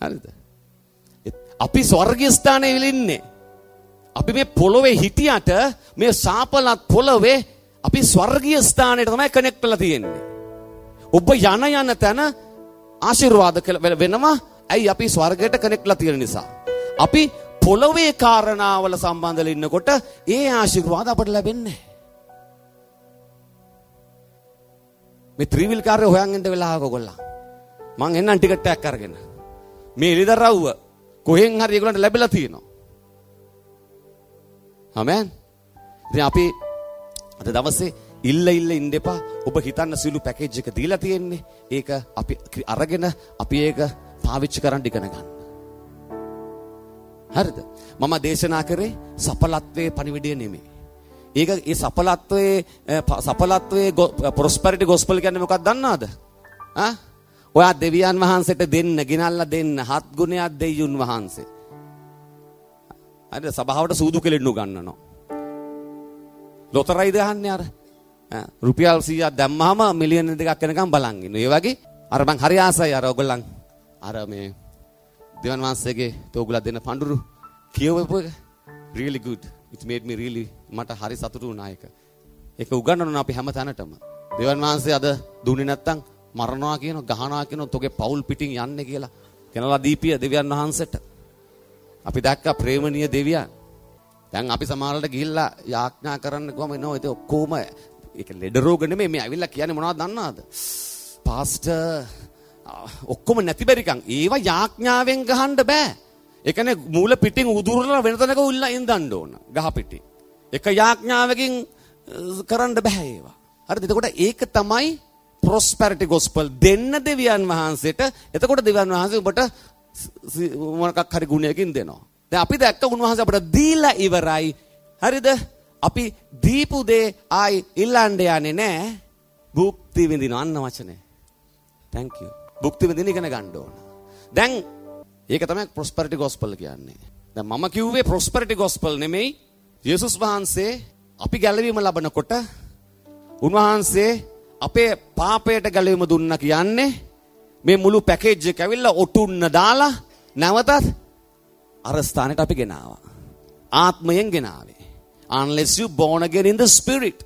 හරිද? අපි ස්වර්ගීය ස්ථානයේ ඉන්නේ. අපි මේ පොළොවේ හිටියට මේ සාපලත් පොළොවේ අපි ස්වර්ගීය ස්ථානයට තමයි කනෙක්ට් වෙලා තියෙන්නේ. ඔබ යන යන තැන ආශිර්වාද වෙනවා. ඇයි අපි ස්වර්ගයට කනෙක්ට්ලා තියෙන නිසා. අපි පොළොවේ කාරණාවල සම්බන්ධලා ඉන්නකොට ඒ ආශිර්වාද අපට ලැබෙන්නේ මේ ත්‍රිවිල් කාර්ය හොයන් ඉන්න වෙලාවක ඔයගොල්ලෝ. මං එන්නම් ටිකට් එකක් අරගෙන. මේ එළිදරව්ව කොහෙන් හරි ඒගොල්ලන්ට ලැබිලා තියෙනවා. ආමෙන්. ඉතින් අපි අද දවසේ ඉල්ල ඉල්ල ඉන්න එපා. ඔබ හිතන්න සුළු පැකේජ් එක දීලා තියෙන්නේ. ඒක අපි අරගෙන අපි ඒක පාවිච්චි කරන්න ඉගෙන ගන්න. හරිද? මම දේශනා කරේ සඵලත්වයේ පණිවිඩය නෙමෙයි. ඒක ඒ සඵලත්වයේ සඵලත්වයේ ප්‍රොස්පරිටි ගොස්පල් කියන්නේ මොකක්ද දන්නවද? ආ? ඔයා දෙවියන් වහන්සේට දෙන්න, ගෙනල්ලා දෙන්න හත් ගුණයක් දෙයියුන් වහන්සේ. හරිද? සභාවට සූදු කෙලෙන්නු ගන්නනවා. ලොතරැයි දහන්නේ අර රුපියල් 100ක් දැම්මහම මිලියන දෙකක් වෙනකම් බලන් ඉන්නවා. ඒ වගේ අර මං හරි ආසයි අර ඔයගොල්ලන් අර මේ දෙවන් වහන්සේගේ තෝගුලා දෙන පඳුරු කියවපු එක really good. it made me really මට හරි සතුටු වුණා ඒක. ඒක උගන්වනවා අපි හැම තැනටම. දෙවන් වහන්සේ අද දුන්නේ නැත්තම් මරනවා කියන ගහනවා කියන තෝගේ පවුල් පිටින් යන්නේ කියලා. කෙනලා දීපිය දෙවියන් වහන්සේට. අපි දැක්කා ප්‍රේමණීය දෙවියන්. දැන් අපි සමහරවල්ට ගිහිල්ලා යාඥා කරන්න ගොම එනවා. ඒක ඔක්කොම ඒක ලෙඩ රෝග නෙමෙයි මේ ඇවිල්ලා කියන්නේ මොනවද දන්නවද? පාස්ටර් ඔක්කොම නැති බැරිකම් ඒව යාඥාවෙන් ගහන්න බෑ. ඒ කියන්නේ මූල පිටින් උදුරලා වෙන තැනක උල්ලා ඉඳන්න ඕන ගහ පිටින්. එක යාඥාවකින් කරන්න බෑ ඒවා. හරිද? එතකොට ඒක තමයි prosperity gospel දෙන්න දෙවියන් වහන්සේට. එතකොට දෙවියන් වහන්සේ ඔබට මොනක් හරි ගුණයකින් දෙනවා. දැන් අපි දැක්ක උන්වහන්සේ අපට දීලා ඉවරයි. හරිද? අපි දීපු දේ ආයි ඉල්ලන්න යන්නේ නැහැ. භුක්ති විඳින අන්න වචනේ. thank you. භුක්ති විඳින ඉගෙන ගන්න ඕන. දැන් ඒක තමයි prosperity gospel කියන්නේ. දැන් මම කිව්වේ prosperity gospel නෙමෙයි. යේසුස් වහන්සේ අපි ගැලවීම ලබනකොට උන්වහන්සේ අපේ පාපයට ගැලවීම දුන්න කියන්නේ මේ මුළු පැකේජ් එක ඇවිල්ලා ඔටුන්න දාලා නැවතත් අර ස්ථානෙට අපි ගෙනාවා. ආත්මයෙන් ගෙනාවේ. unless you born again in the spirit.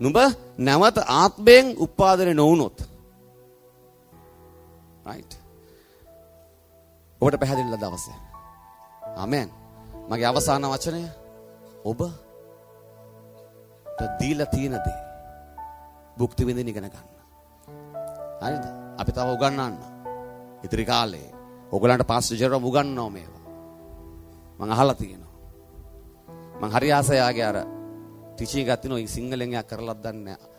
නුඹ නැවත ආත්මයෙන් උපාදනය නොවුනොත්. right. ඔබට පැහැදිලිද දවසේ? ආමෙන්. මගේ අවසාන වචනය ඔබ දීලා තියෙන දේ භුක්ති විඳින්න ඉගෙන ගන්න. හරිද? අපි තව උගන්වන්න. ඉදිරි කාලේ ඔයගලන්ට පාස්ටර් ජෙරොම් උගන්වනවා මේවා. මම අහලා තියෙනවා. මං හරි ආසයි යාගේ අර ටීචින් එකක් තියෙනවා සිංහලෙන් යා කරලත් දන්නේ නැහැ.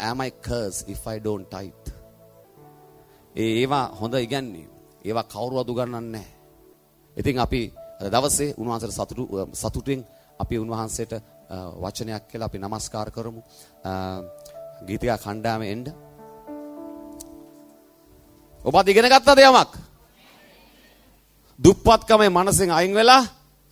am I curse if I don't tithe? ඒ ඒවා හොඳ ඉගැන්වීම. ඒවා කවුරුවත් උගන්වන්නේ නැහැ. ඉතින් අපි අද දවසේ උන්වහන්සේට සතුටු සතුටෙන් අපි උන්වහන්සේට වචනයක් කියලා අපි নমස්කාර කරමු. ගීතිකා කණ්ඩායමේ එන්න. ඔබත් ඉගෙන ගත්තද යමක්? දුප්පත්කමේ මනසෙන් අයින් වෙලා